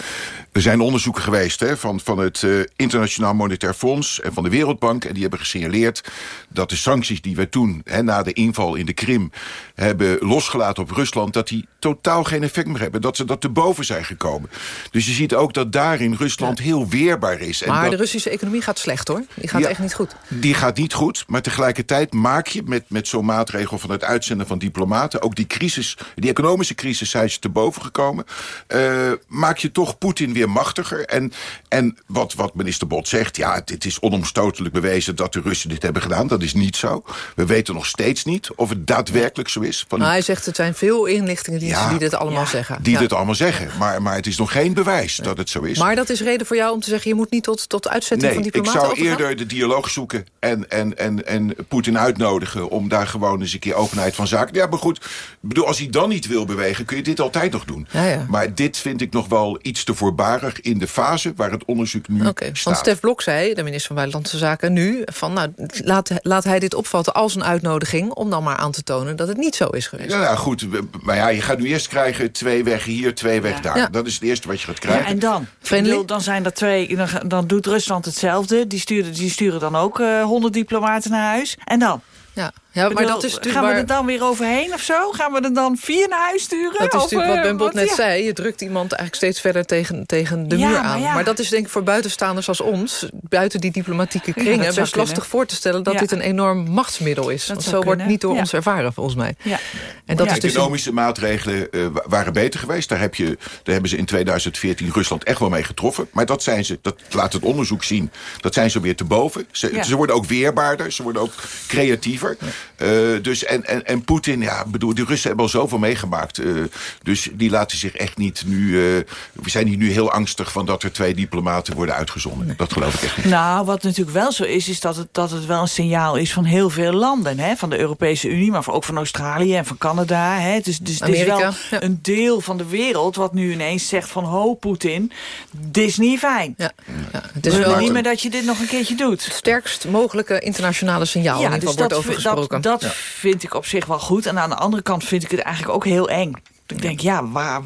Er zijn onderzoeken geweest hè, van, van het eh, Internationaal Monetair Fonds... en van de Wereldbank. En die hebben gesignaleerd dat de sancties die we toen... Hè, na de inval in de Krim hebben losgelaten op Rusland... dat die totaal geen effect meer hebben. Dat ze dat te boven zijn gekomen. Dus je ziet ook dat daarin Rusland heel weerbaar is. En
Maar
dat,
de Russische economie gaat slecht, hoor. Die gaat
Ja.
echt niet goed.
die gaat niet goed, maar tegelijkertijd maak je met, met zo'n maatregel van het uitzenden van diplomaten, ook die crisis, die economische crisis zijn ze te boven gekomen, eh, maak je toch Poetin weer machtiger. En, en wat, wat minister Bot zegt, ja, het is onomstotelijk bewezen dat de Russen dit hebben gedaan. Dat is niet zo. We weten nog steeds niet of het daadwerkelijk zo is. Van
Maar hij zegt, het zijn veel
Ja.
die dit allemaal zeggen.
die
Ja.
dit allemaal zeggen. Maar, maar het is nog geen bewijs dat het zo is.
Maar dat is reden voor jou om te zeggen... je moet niet tot, tot uitzetting
Nee,
van
ik
diplomaten
zou
overgaan?
eerder de dialoog zoeken en, en, en, en Poetin uitnodigen... om daar gewoon eens een keer openheid van zaken... Ja, maar goed, ik bedoel, als hij dan niet wil bewegen... kun je dit altijd nog doen.
Ja, ja.
Maar dit vind ik nog wel iets te voorbarig... in de fase waar het onderzoek nu
Oké,
staat.
want Stef Blok zei, de minister van Buitenlandse Zaken, nu... van nou, laat, laat hij dit opvatten als een uitnodiging... om dan maar aan te tonen dat het niet zo is geweest.
Ja, nou goed, maar ja, je gaat nu eerst krijgen... twee weg hier, twee weg daar.
Ja.
Dat is het eerste wat je gaat
Ja,
krijgen.
en dan? Dan zijn er twee. Dan, dan doet Rusland hetzelfde. Die sturen, die sturen dan ook eh, honderd diplomaten naar huis. En dan?
Ja, ja maar
Bedoel,
dat is
gaan we er dan weer overheen of zo? Gaan we er dan vier naar huis sturen?
Dat is
Of,
natuurlijk wat
eh,
Ben Bot net
ja.
zei. Je drukt iemand eigenlijk steeds verder tegen, tegen de
Ja,
muur
maar
aan.
ja.
Maar dat is denk ik voor buitenstaanders als ons... buiten die diplomatieke kringen... best lastig voor te stellen dat
Ja.
dit een enorm machtsmiddel is. Want zo wordt niet door
ja.
ons ervaren, volgens mij.
Ja.
En dat
de
is dus
economische maatregelen eh, wa- waren beter geweest. Daar, heb je, daar hebben ze in 2014 Rusland echt wel mee getroffen. Maar dat zijn ze, dat laat het onderzoek zien, dat zijn ze weer te boven. Ze,
Ja.
ze worden ook weerbaarder, ze worden ook creatiever. Eh, dus en, en, en Poetin, ja, bedoel, die Russen hebben al zoveel meegemaakt. eh, dus die laten zich echt niet nu. eh, we zijn hier nu heel angstig van dat er twee diplomaten worden uitgezonden. Dat geloof ik echt niet.
Nou, wat natuurlijk wel zo is, is dat het, dat het wel een signaal is van heel veel landen. Hè? Van de Europese Unie, maar ook van Australië en van Canada. Hè? Dus, dus het is wel een deel van de wereld wat nu ineens zegt van... ho, Poetin, dit is niet fijn.
Ja, het is wel
niet meer dat je dit nog een keertje doet.
het sterkst mogelijke internationale signaal. in ieder geval wordt over gesproken.
Dat, dat
Ja.
vind ik op zich wel goed. En aan de andere kant vind ik het eigenlijk ook heel eng. Ik denk, ja, waar,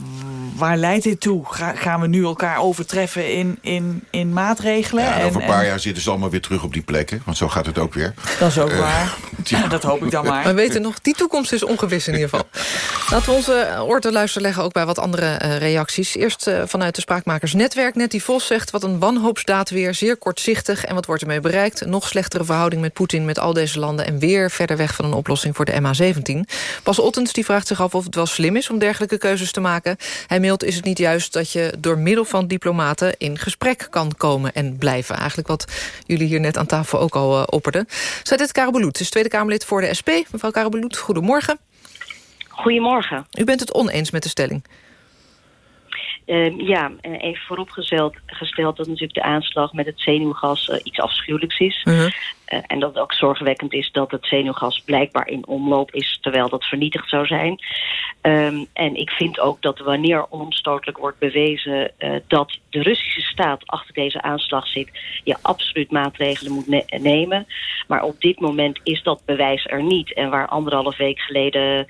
waar leidt dit toe? Ga- gaan we nu elkaar overtreffen in, in, in maatregelen?
Ja, en over een
en-
paar jaar zitten ze allemaal weer terug op die plekken. Want zo gaat het ook weer.
Dat is ook
Eh,
waar. Ja, dat hoop ik dan maar.
We weten nog, die toekomst is ongewis in ieder geval. Laten we onze oor te luisteren leggen ook bij wat andere eh, reacties. Eerst eh, vanuit de Spraakmakersnetwerk. Nettie Vos zegt, wat een wanhoopsdaad weer. Zeer kortzichtig. En wat wordt ermee bereikt? Nog slechtere verhouding met Poetin met al deze landen... en weer verder weg van een oplossing voor de MH17. Bas Ottens die vraagt zich af of het wel slim is om dergelijke keuzes te maken. Hij mailt... is het niet juist dat je door middel van diplomaten in gesprek kan komen en blijven. Eigenlijk wat jullie hier net aan tafel ook al uh, opperden. Sajid Karabeloet is Tweede Kamerlid voor de SP. Mevrouw Karabeloet, goedemorgen.
Goedemorgen.
U bent het oneens met de stelling.
Uh, ja, even vooropgesteld gesteld dat natuurlijk de aanslag met het zenuwgas uh, iets afschuwelijks is. Uh -huh. Uh, en dat het ook zorgwekkend is dat het zenuwgas blijkbaar in omloop is... terwijl dat vernietigd zou zijn. Um, en ik vind ook dat wanneer onomstotelijk wordt bewezen... dat de Russische staat achter deze aanslag zit... je absoluut maatregelen moet ne nemen. Maar op dit moment is dat bewijs er niet. En waar anderhalf week geleden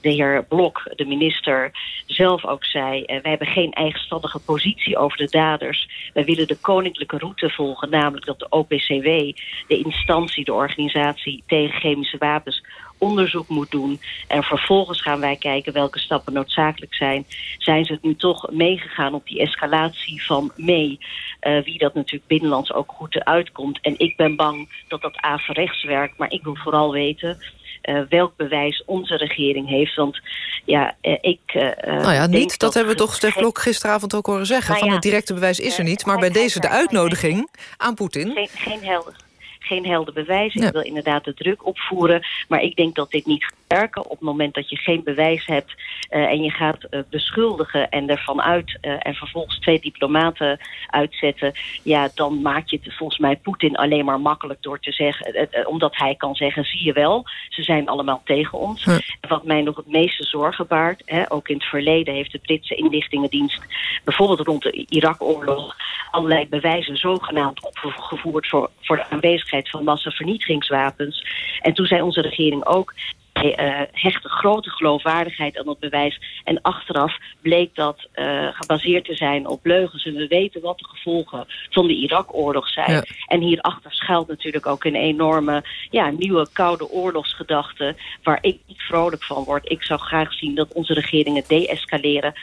de heer Blok, de minister, zelf ook zei... wij hebben geen eigenstandige positie over de daders. Wij willen de koninklijke route volgen, namelijk dat de OPCW... de instantie, de organisatie tegen chemische wapens onderzoek moet doen. En vervolgens gaan wij kijken welke stappen noodzakelijk zijn. Zijn ze het nu toch meegegaan op die escalatie van mee? Uh, wie dat natuurlijk binnenlands ook goed uitkomt. En ik ben bang dat dat averechts werkt. Maar ik wil vooral weten uh, welk bewijs onze regering heeft. Want ja, uh, ik... Uh,
nou ja, niet. Dat, dat hebben we toch Stef Blok gisteravond ook horen zeggen. Nou van ja, het directe bewijs is er niet. Maar bij deze de uitnodiging aan Poetin...
Geen, geen helder geen helder bewijs. Ik wil inderdaad de druk opvoeren. Maar ik denk dat dit niet gaat werken. Op het moment dat je geen bewijs hebt uh, en je gaat uh, beschuldigen en ervan uit uh, en vervolgens twee diplomaten uitzetten, ja, dan maak je het volgens mij Poetin alleen maar makkelijk door te zeggen, omdat hij kan zeggen, zie je wel, ze zijn allemaal tegen ons. Wat mij nog het meeste zorgen baart, hè, ook in het verleden heeft de Britse inlichtingendienst bijvoorbeeld rond de Irak-oorlog allerlei bewijzen zogenaamd opgevoerd voor, voor de aanwezigheid van massavernietigingswapens. En toen zei onze regering ook, hij uh, hecht grote geloofwaardigheid aan dat bewijs. En achteraf bleek dat uh, gebaseerd te zijn op leugens. En we weten wat de gevolgen van de Irak-oorlog zijn. Ja. En hierachter schuilt natuurlijk ook een enorme ja, nieuwe koude oorlogsgedachte... waar ik niet vrolijk van word. Ik zou graag zien dat onze regeringen deescaleren...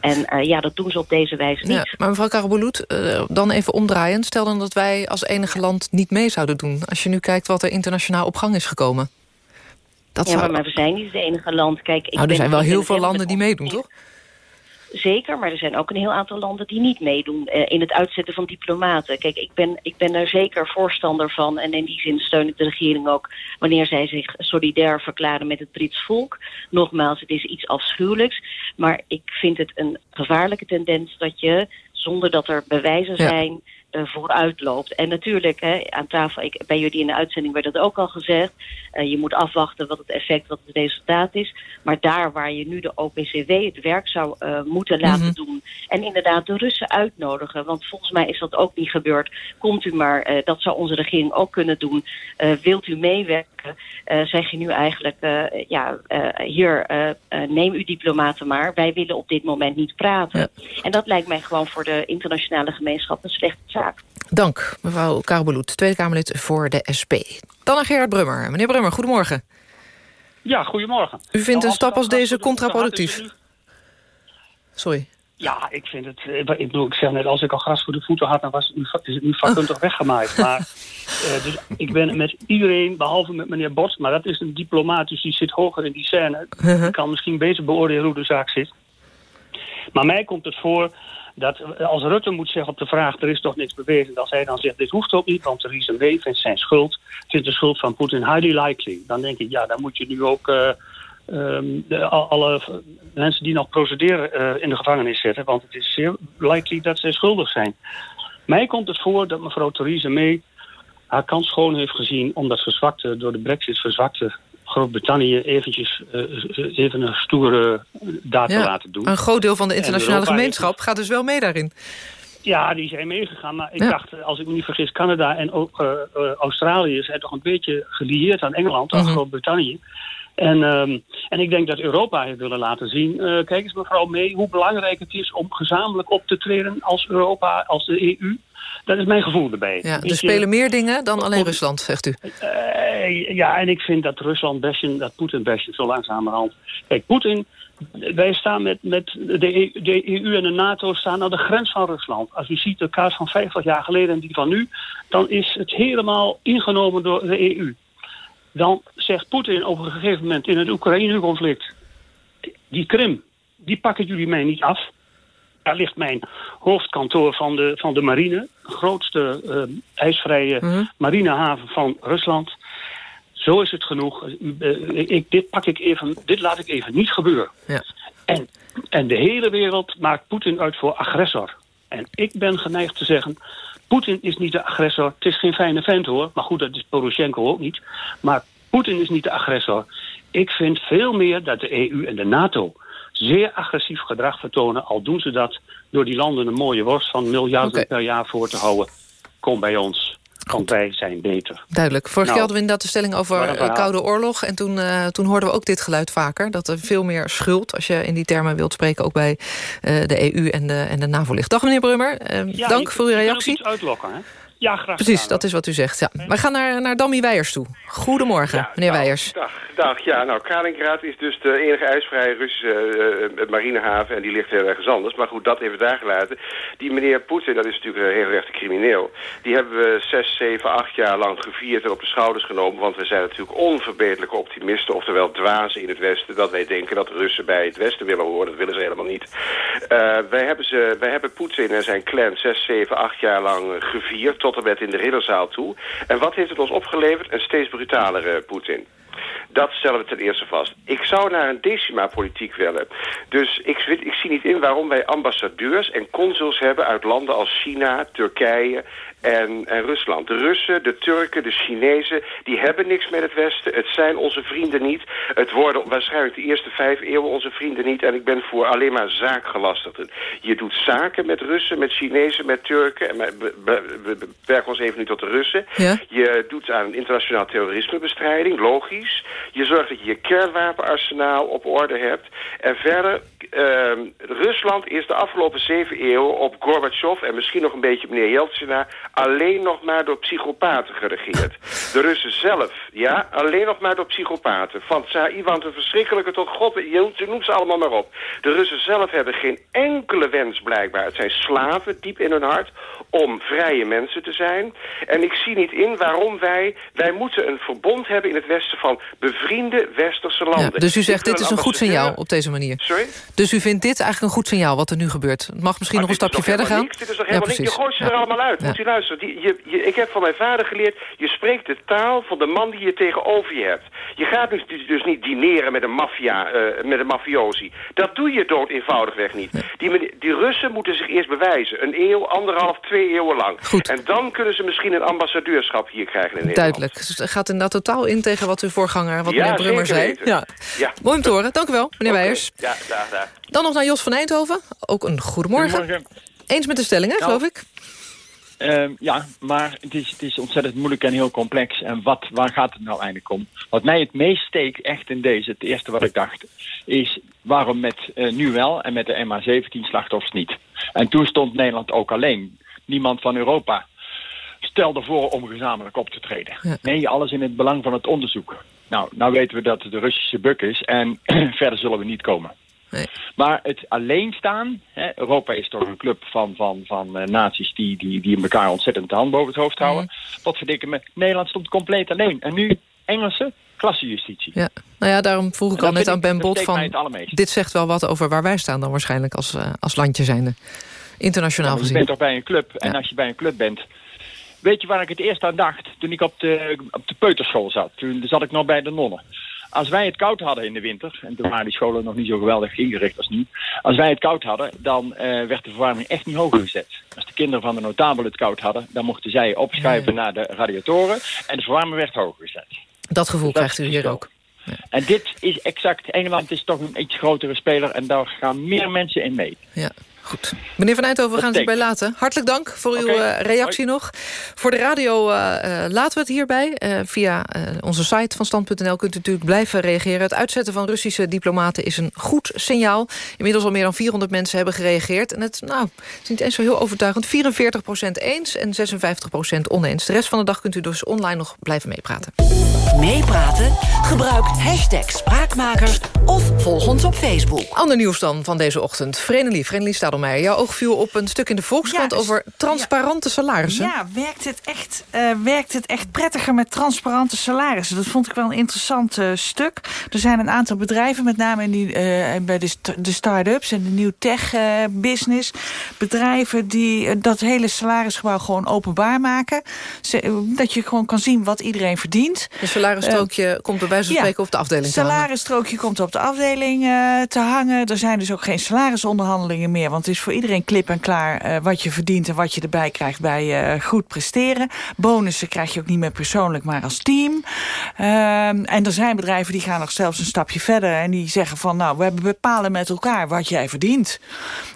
En uh, ja, dat doen ze op deze wijze niet.
Ja, maar mevrouw Karabeloet, uh, dan even omdraaien. Stel dan dat wij als enige land niet mee zouden doen. Als je nu kijkt wat er internationaal op gang is gekomen.
Dat ja, zou... maar we zijn niet het enige land. Kijk, ik
nou, er zijn wel heel veel landen die meedoen, toch?
Zeker, maar er zijn ook een heel aantal landen die niet meedoen uh, in het uitzetten van diplomaten. Kijk, ik ben, ik ben er zeker voorstander van en in die zin steun ik de regering ook wanneer zij zich solidair verklaren met het Brits volk. Nogmaals, het is iets afschuwelijks, maar ik vind het een gevaarlijke tendens dat je zonder dat er bewijzen zijn vooruit loopt. En natuurlijk, hè, aan tafel, ik, bij jullie in de uitzending werd het ook al gezegd... Uh, je moet afwachten wat het effect, wat het resultaat is. Maar daar waar je nu de OPCW het werk zou uh, moeten laten mm -hmm. doen... en inderdaad de Russen uitnodigen, want volgens mij is dat ook niet gebeurd. Komt u maar, dat zou onze regering ook kunnen doen. wilt u meewerken, zeg je nu eigenlijk... ja, hier, neem uw diplomaten maar. Wij willen op dit moment niet praten. Ja. En dat lijkt mij gewoon voor de internationale gemeenschap een slechte zaak.
Dank, mevrouw Karbeloet, Tweede Kamerlid voor de SP. Dan naar Gerard Brummer. Meneer Brummer, goedemorgen.
Ja, goedemorgen.
U vindt nou, een stap als deze contraproductief? Sorry.
Ja, ik vind het... Ik bedoel, ik zeg net, als ik al gras voor de voeten had... dan was het nu, is het nu vakkundig weggemaaid. Maar uh, dus ik ben met iedereen, behalve met meneer Bot... maar dat is een diplomaat, dus die zit hoger in die scène. Die kan misschien beter beoordelen hoe de zaak zit. Maar mij komt het voor dat als Rutte moet zeggen op de vraag... er is toch niks bewezen, als hij dan zegt... dit hoeft ook niet, want Theresa May vindt zijn schuld... vindt de schuld van Poetin highly likely. Dan denk ik, ja, dan moet je nu ook... Um, de, alle mensen die nog procederen uh, in de gevangenis zetten... want het is zeer likely dat zij schuldig zijn. Mij komt het voor dat mevrouw Theresa May haar kans schoon heeft gezien... om dat verzwakte, door de brexit verzwakte Groot-Brittannië eventjes uh, even een stoere daad ja, laten doen.
Een groot deel van de internationale gemeenschap gaat dus wel mee daarin.
Ja, die zijn meegegaan. Maar ik ja. dacht, als ik me niet vergis, Canada en ook uh, uh, Australië zijn toch een beetje gelieerd aan Engeland, aan uh -huh. Groot-Brittannië. En, um, en ik denk dat Europa heeft willen laten zien, kijk eens mevrouw mee, hoe belangrijk het is om gezamenlijk op te treden als Europa, als de EU. Dat is mijn gevoel erbij.
Ja, er spelen meer dingen dan alleen Rusland, zegt u.
Uh, ja, en ik vind dat Rusland bashen, dat Poetin bashen zo langzamerhand. Kijk, Poetin, wij staan met, met de, EU, de EU en de NATO staan aan de grens van Rusland. Als u ziet de kaart van 50 jaar geleden en die van nu, dan is het helemaal ingenomen door de EU. Dan zegt Poetin op een gegeven moment in het Oekraïne-conflict... die Krim, die pakken jullie mij niet af.
Daar ligt mijn hoofdkantoor van de, van de marine. Grootste uh, ijsvrije
Mhm.
marinehaven van Rusland. Zo is het genoeg. Uh, ik, dit, pak ik even, dit laat ik even niet gebeuren.
Ja.
En, en de hele wereld maakt Poetin uit voor agressor. En ik ben geneigd te zeggen... Poetin is niet de agressor. Het is geen fijne vent hoor. Maar goed, dat is Poroshenko ook niet. Maar Poetin is niet de agressor. Ik vind veel meer dat de EU en de NATO zeer agressief gedrag vertonen. Al doen ze dat door die landen een mooie worst van miljarden per jaar voor te houden. Kom bij ons. Want wij zijn beter.
Duidelijk. Vorig
Nou,
jaar hadden we inderdaad de stelling over eh. Koude Oorlog. En toen, eh, toen hoorden we ook dit geluid vaker. Dat er veel meer schuld, als je in die termen wilt spreken... ook bij eh, de EU en de, en de NAVO ligt. Dag meneer Brummer.
Ja,
dank voor uw reactie.
iets uitlokken, hè? Ja, graag
Precies,
gedaan,
dat is wat u zegt. Ja. We gaan naar, naar Dammy Weijers toe. Goedemorgen, meneer Weijers.
Dag, dag. Ja, nou, Kaliningrad is dus de enige ijsvrije Russische eh, eh, marinehaven en die ligt heel ergens anders. Maar goed, dat even daar gelaten. Die meneer Poetin, dat is natuurlijk een heel rechte crimineel. Die hebben we zes, zeven, acht jaar lang gevierd en op de schouders genomen. Want we zijn natuurlijk onverbeterlijke optimisten, oftewel dwazen in het Westen. Dat wij denken dat de Russen bij het Westen willen horen. Dat willen ze helemaal niet. Eh, wij, hebben ze, wij hebben Poetin en zijn clan zes, zeven, acht jaar lang gevierd. Tot en met in de ridderzaal toe. En wat heeft het ons opgeleverd? Een steeds brutalere Poetin. Dat stellen we ten eerste vast. Ik zou naar een decima-politiek willen. Dus ik, ik zie niet in waarom wij ambassadeurs en consuls hebben uit landen als China, Turkije en, en Rusland. De Russen, de Turken, de Chinezen, die hebben niks met het Westen. Het zijn onze vrienden niet. Het worden waarschijnlijk de eerste vijf eeuwen onze vrienden niet. En ik ben voor alleen maar zaakgelastigden. Je doet zaken met Russen, met Chinezen, met Turken. En beperken ons even nu tot de Russen.
Ja.
Je doet aan internationaal terrorismebestrijding, logisch. Je zorgt dat je je kernwapenarsenaal op orde hebt. En verder, ehm, Rusland is de afgelopen zeven eeuwen op Gorbachev... en misschien nog een beetje meneer Yeltsin... alleen nog maar door psychopaten geregeerd. De Russen zelf, ja, alleen nog maar door psychopaten. Van Tsar Ivan de Verschrikkelijke tot God, je noemt, ze allemaal maar op. De Russen zelf hebben geen enkele wens blijkbaar. Het zijn slaven, diep in hun hart, om vrije mensen te zijn. En ik zie niet in waarom wij... Wij moeten een verbond hebben in het Westen van bevriende Westerse landen.
Ja, dus u zegt, dit is een goed signaal op deze manier.
Sorry?
Dus u vindt dit eigenlijk een goed signaal wat er nu gebeurt. Het mag misschien nog een stapje verder gaan.
niks? Dit is toch helemaal niks? Je gooit ze
Ja.
er allemaal uit.
Ja.
Moet u luisteren. Die, je, je, ik heb van mijn vader geleerd, je spreekt de taal van de man die je tegenover je hebt. Je gaat dus, dus, dus niet dineren met een maffia, eh, met een mafiosi. Dat doe je dood eenvoudigweg niet. Die, die Russen moeten zich eerst bewijzen. Een eeuw, anderhalf, twee eeuwen lang. En dan kunnen ze misschien een ambassadeurschap hier krijgen in Nederland.
Duidelijk. Dus het gaat inderdaad totaal in tegen wat uw voorganger, wat
Ja,
meneer Brummer zei.
weten.
Ja.
Ja.
Mooi om te horen. Dank u wel, meneer Weijers.
Ja, daar, daar.
Dan nog naar Jos van Eindhoven. Ook een goedemorgen.
Goedemorgen.
Eens met de stelling, hè,
Nou,
geloof ik?
Ehm, ja, maar het is, het is ontzettend moeilijk en heel complex. En wat, waar gaat het nou eigenlijk om? Wat mij het meest steekt, echt in deze, het eerste wat ik dacht... is waarom met eh, nu wel en met de MH17 slachtoffers niet? En toen stond Nederland ook alleen. Niemand van Europa stelde voor om gezamenlijk op te treden. Nee, alles in het belang van het onderzoek. Nou, nou weten we dat het de Russische buk is en verder zullen we niet komen. Maar het alleen staan, hè, Europa is toch een club van, van, van eh, naties die, die, die elkaar ontzettend de hand boven het hoofd houden. Wat verdikken me, Nederland stond compleet alleen. En nu Engelse klassenjustitie.
Ja. Nou ja, daarom vroeg ik al net aan Ben Bot van... dit zegt wel wat over waar wij staan dan waarschijnlijk als, eh, als landje zijnde. Internationaal
maar je
gezien.
bent toch bij een club. En als je bij een club bent... Weet je waar ik het eerst aan dacht? Toen ik op de, op de peuterschool zat. Toen zat ik nog bij de nonnen. Als wij het koud hadden in de winter... en toen waren die scholen nog niet zo geweldig ingericht als nu... als wij het koud hadden, dan eh, werd de verwarming echt niet hoger gezet. Als de kinderen van de notabelen het koud hadden... dan mochten zij opschuiven naar de radiatoren... en de verwarming werd hoger gezet.
Dat gevoel
Dat
krijgt u hier ook.
En dit is exact... Engeland is toch een iets grotere speler... en daar gaan meer mensen in mee.
Ja, goed. Meneer Van Eindhoven, we gaan het hierbij laten. Hartelijk dank voor uw eh, reactie nog. Voor de radio eh, eh, laten we het hierbij. Eh, via eh, onze site van stand.nl kunt u natuurlijk blijven reageren. Het uitzetten van Russische diplomaten is een goed signaal. Inmiddels al meer dan 400 mensen hebben gereageerd. En het nou, het is niet eens zo heel overtuigend. 44% eens en 56% oneens. De rest van de dag kunt u dus online nog blijven meepraten.
Meepraten? Gebruik hashtag Spraakmakers of volg ons op Facebook.
Ander nieuws dan van deze ochtend. Vreneli, Vreneli staat Adelmeijer, jouw oog viel op een stuk in de Volkskrant...
Ja, dus-
over transparante salarissen.
Ja, werkt het, echt, eh, werkt het echt prettiger met transparante salarissen? Dat vond ik wel een interessant eh, stuk. Er zijn een aantal bedrijven, met name in die, eh, bij de, de start-ups... en de nieuw tech-business. bedrijven die dat hele salarisgebouw gewoon openbaar maken. Ze- dat je gewoon kan zien wat iedereen verdient.
Een salarisstrookje komt bij wijze van
ja,
spreken op de afdeling te hangen.
salarisstrookje komt op de afdeling te hangen. Er zijn dus ook geen salarisonderhandelingen meer. Want is voor iedereen klip en klaar eh, wat je verdient... en wat je erbij krijgt bij eh, goed presteren. Bonussen krijg je ook niet meer persoonlijk, maar als team. Ehm, en er zijn bedrijven die gaan nog zelfs een stapje verder... en die zeggen van, nou, we bepalen met elkaar wat jij verdient.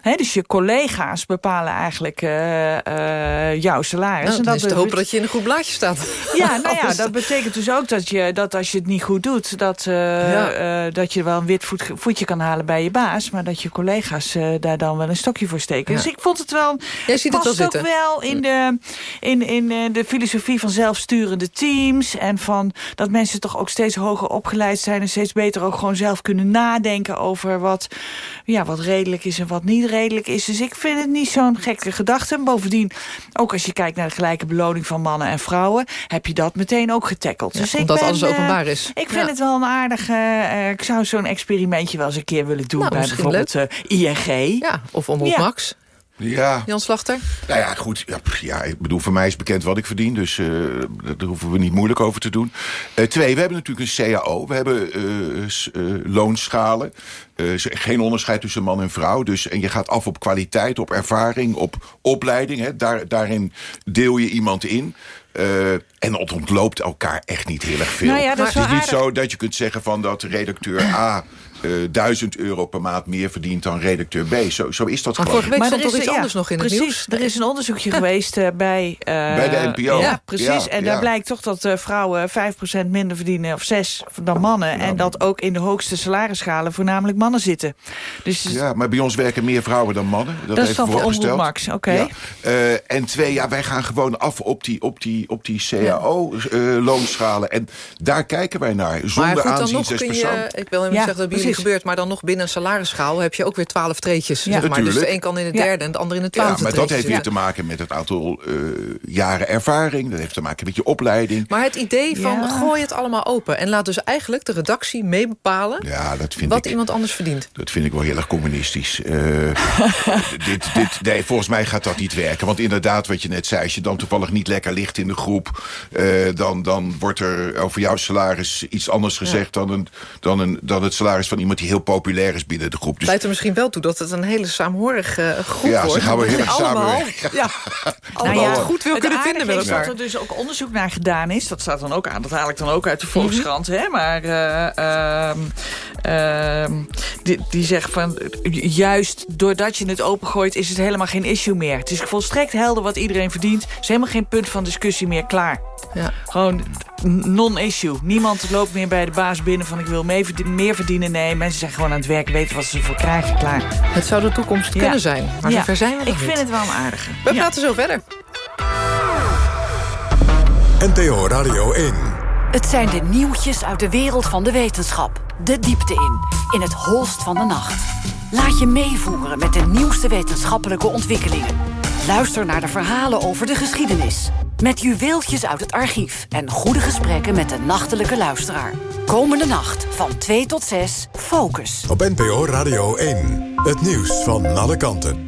Hè, dus je collega's bepalen eigenlijk eh, jouw salaris.
Nou,
en
dan is te hopen dat je in een goed blaadje staat.
ja, nou ja, dat betekent dus ook dat, je, dat als je het niet goed doet... dat,
Ja.
dat je wel een wit voet, voetje kan halen bij je baas... maar dat je collega's daar dan wel een stokje voor steken.
Ja.
Dus ik vond het wel...
Jij ziet het wel
ook wel in de, in, in eh, de filosofie van zelfsturende teams... en van dat mensen toch ook steeds hoger opgeleid zijn... en steeds beter ook gewoon zelf kunnen nadenken over wat, ja, wat redelijk is en wat niet redelijk is. Dus ik vind het niet zo'n gekke gedachte. En bovendien, ook als je kijkt naar de gelijke beloning van mannen en vrouwen... heb je dat meteen ook getackeld.
Ja,
dus ik
omdat
ben,
alles
eh,
openbaar is.
Ik vind
Ja.
het wel een aardige... eh, ik zou zo'n experimentje wel eens een keer willen doen...
Nou,
bij bijvoorbeeld eh, ING.
Ja, of Omroep
Ja.
Max.
Ja,
Jan Slachter?
Nou ja, goed. Ja, ik bedoel, voor mij is bekend wat ik verdien. Dus eh, daar hoeven we niet moeilijk over te doen. Eh, twee, we hebben natuurlijk een CAO. We hebben eh, eh, loonschalen. Eh, geen onderscheid tussen man en vrouw. Dus, en je gaat af op kwaliteit, op ervaring, op opleiding. Hè. Daar, daarin deel je iemand in. Eh, en het ontloopt elkaar echt niet heel erg veel.
Nou ja, dat is
het is niet
aardig.
zo dat je kunt zeggen van dat redacteur A... eh 1000 euro per maand meer verdient dan redacteur B. Zo, zo is dat
Maar
gewoon.
vorige week
Maar
stond
er
toch
is,
iets
ja,
anders nog in het
precies,
nieuws?
Er is een onderzoekje geweest eh, bij... eh,
Bij de NPO.
Ja, precies.
Ja,
en
ja.
daar blijkt toch dat eh, vrouwen 5% minder verdienen... of 6 dan mannen. En dat ook in de hoogste salarisschalen voornamelijk mannen zitten. Dus
Ja, maar bij ons werken meer vrouwen dan mannen. Dat,
Dat is dan voor. Omroep Max, oké.
Ja. Eh, en twee, ja, wij gaan gewoon af op die, op die, op die CAO-loonschalen. en daar kijken wij naar,
Maar
zonder
goed, dan
aanzien
nog
zes
kun
persoon.
je... Ik wil niet zeggen dat bij gebeurt... maar dan nog binnen een salarisschaal heb je ook weer twaalf treetjes.
Ja.
zeg maar. Dus de een kan in het
Ja.
derde en de ander in het
Ja,
twaalfde
maar dat heeft weer te maken met het aantal eh, jaren ervaring. Dat heeft te maken met je opleiding.
Maar het idee van
Ja.
gooi het allemaal open... en laat dus eigenlijk de redactie mee bepalen...
Ja, dat vind
wat
ik...
iemand anders verdient.
Dat vind ik wel heel erg communistisch. Eh, dit, dit, nee, volgens mij gaat dat niet werken. Want inderdaad, wat je net zei... als je dan toevallig niet lekker ligt in de groep... eh, dan, dan wordt er over jouw salaris iets anders gezegd... Dan, een, dan, een, dan het salaris van iemand die heel populair is binnen de groep. Dus
Leidt er misschien wel toe dat het een hele saamhorige eh, groep
Ja, ze
wordt.
gaan wel heel erg
Allemaal,
samenwerken.
Ja, allemaal
Nou ja,
goed wil
het
kunnen vinden met elkaar.
dat er dus ook onderzoek naar gedaan is. Dat staat dan ook aan. Dat haal ik dan ook uit de Volkskrant. hè? Maar eh, ehm, ehm, die, die zegt van... juist doordat je het opengooit is het helemaal geen issue meer. Het is volstrekt helder wat iedereen verdient. Het is helemaal geen punt van discussie meer. Klaar.
Ja.
Gewoon non-issue. Niemand loopt meer bij de baas binnen van ik wil mee verdien- meer verdienen. Nee, mensen zijn gewoon aan het werk, weten wat ze ervoor krijgen. Klaar.
Het zou de toekomst
Ja.
kunnen zijn. Maar
Ja.
zover zijn we nog
Ik
niet.
vind het wel een aardige.
We
Ja.
praten zo verder.
NTO Radio 1.
Het zijn de nieuwtjes uit de wereld van de wetenschap. De diepte in, in het holst van de nacht. Laat je meevoeren met de nieuwste wetenschappelijke ontwikkelingen. Luister naar de verhalen over de geschiedenis. Met juweeltjes uit het archief en goede gesprekken met de nachtelijke luisteraar. Komende nacht van 2 tot 6, Focus.
Op NPO Radio 1. Het nieuws van alle kanten.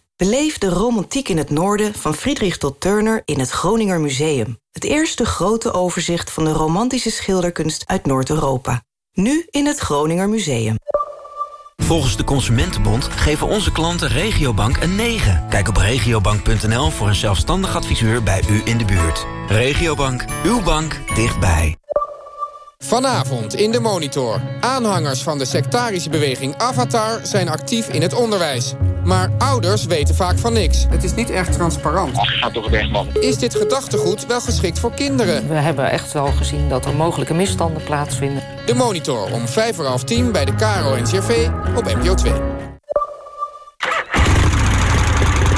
Beleef de romantiek in het noorden van Friedrich tot Turner in het Groninger Museum. Het eerste grote overzicht van de romantische schilderkunst uit Noord-Europa. Nu in het Groninger Museum.
Volgens de Consumentenbond geven onze klanten Regiobank een 9. Kijk op regiobank.nl voor een zelfstandig adviseur bij u in de buurt. Regiobank, uw bank dichtbij.
Vanavond in de Monitor. Aanhangers van de sectarische beweging Avatar zijn actief in het onderwijs. Maar ouders weten vaak van niks. Het is niet echt transparant.
Gaat toch weg, man.
Is dit gedachtegoed wel geschikt voor kinderen?
We hebben echt wel gezien dat er mogelijke misstanden plaatsvinden.
De Monitor om vijf voor half tien bij de Caro en CRV op NPO 2.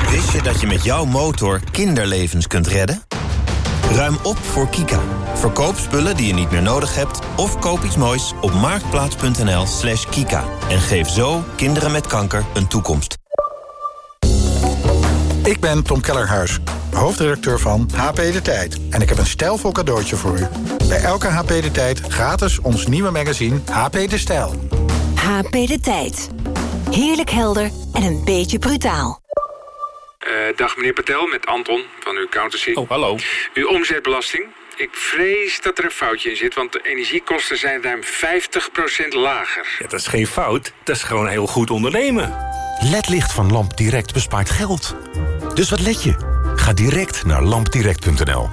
Wist je dat je met jouw motor kinderlevens kunt redden? Ruim op voor Kika. Verkoop spullen die je niet meer nodig hebt... of koop iets moois op marktplaats.nl slash kika. En geef zo kinderen met kanker een toekomst.
Ik ben Tom Kellerhuis, hoofdredacteur van HP De Tijd. En ik heb een stijlvol cadeautje voor u. Bij elke HP De Tijd gratis ons nieuwe magazine HP De Stijl.
HP De Tijd. Heerlijk helder en een beetje brutaal.
Uh, dag meneer Patel, met Anton van uw accountancy.
Oh, hallo.
Uw omzetbelasting. Ik vrees dat er een foutje in zit, want de energiekosten zijn ruim 50% lager.
Ja, dat is geen fout, dat is gewoon heel goed ondernemen.
LED-licht van Lamp Direct bespaart geld. Dus wat let je? Ga direct naar lampdirect.nl.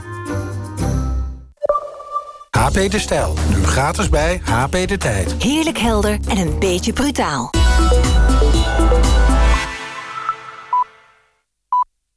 HP De Stijl, nu gratis bij HP De Tijd.
Heerlijk helder en een beetje brutaal.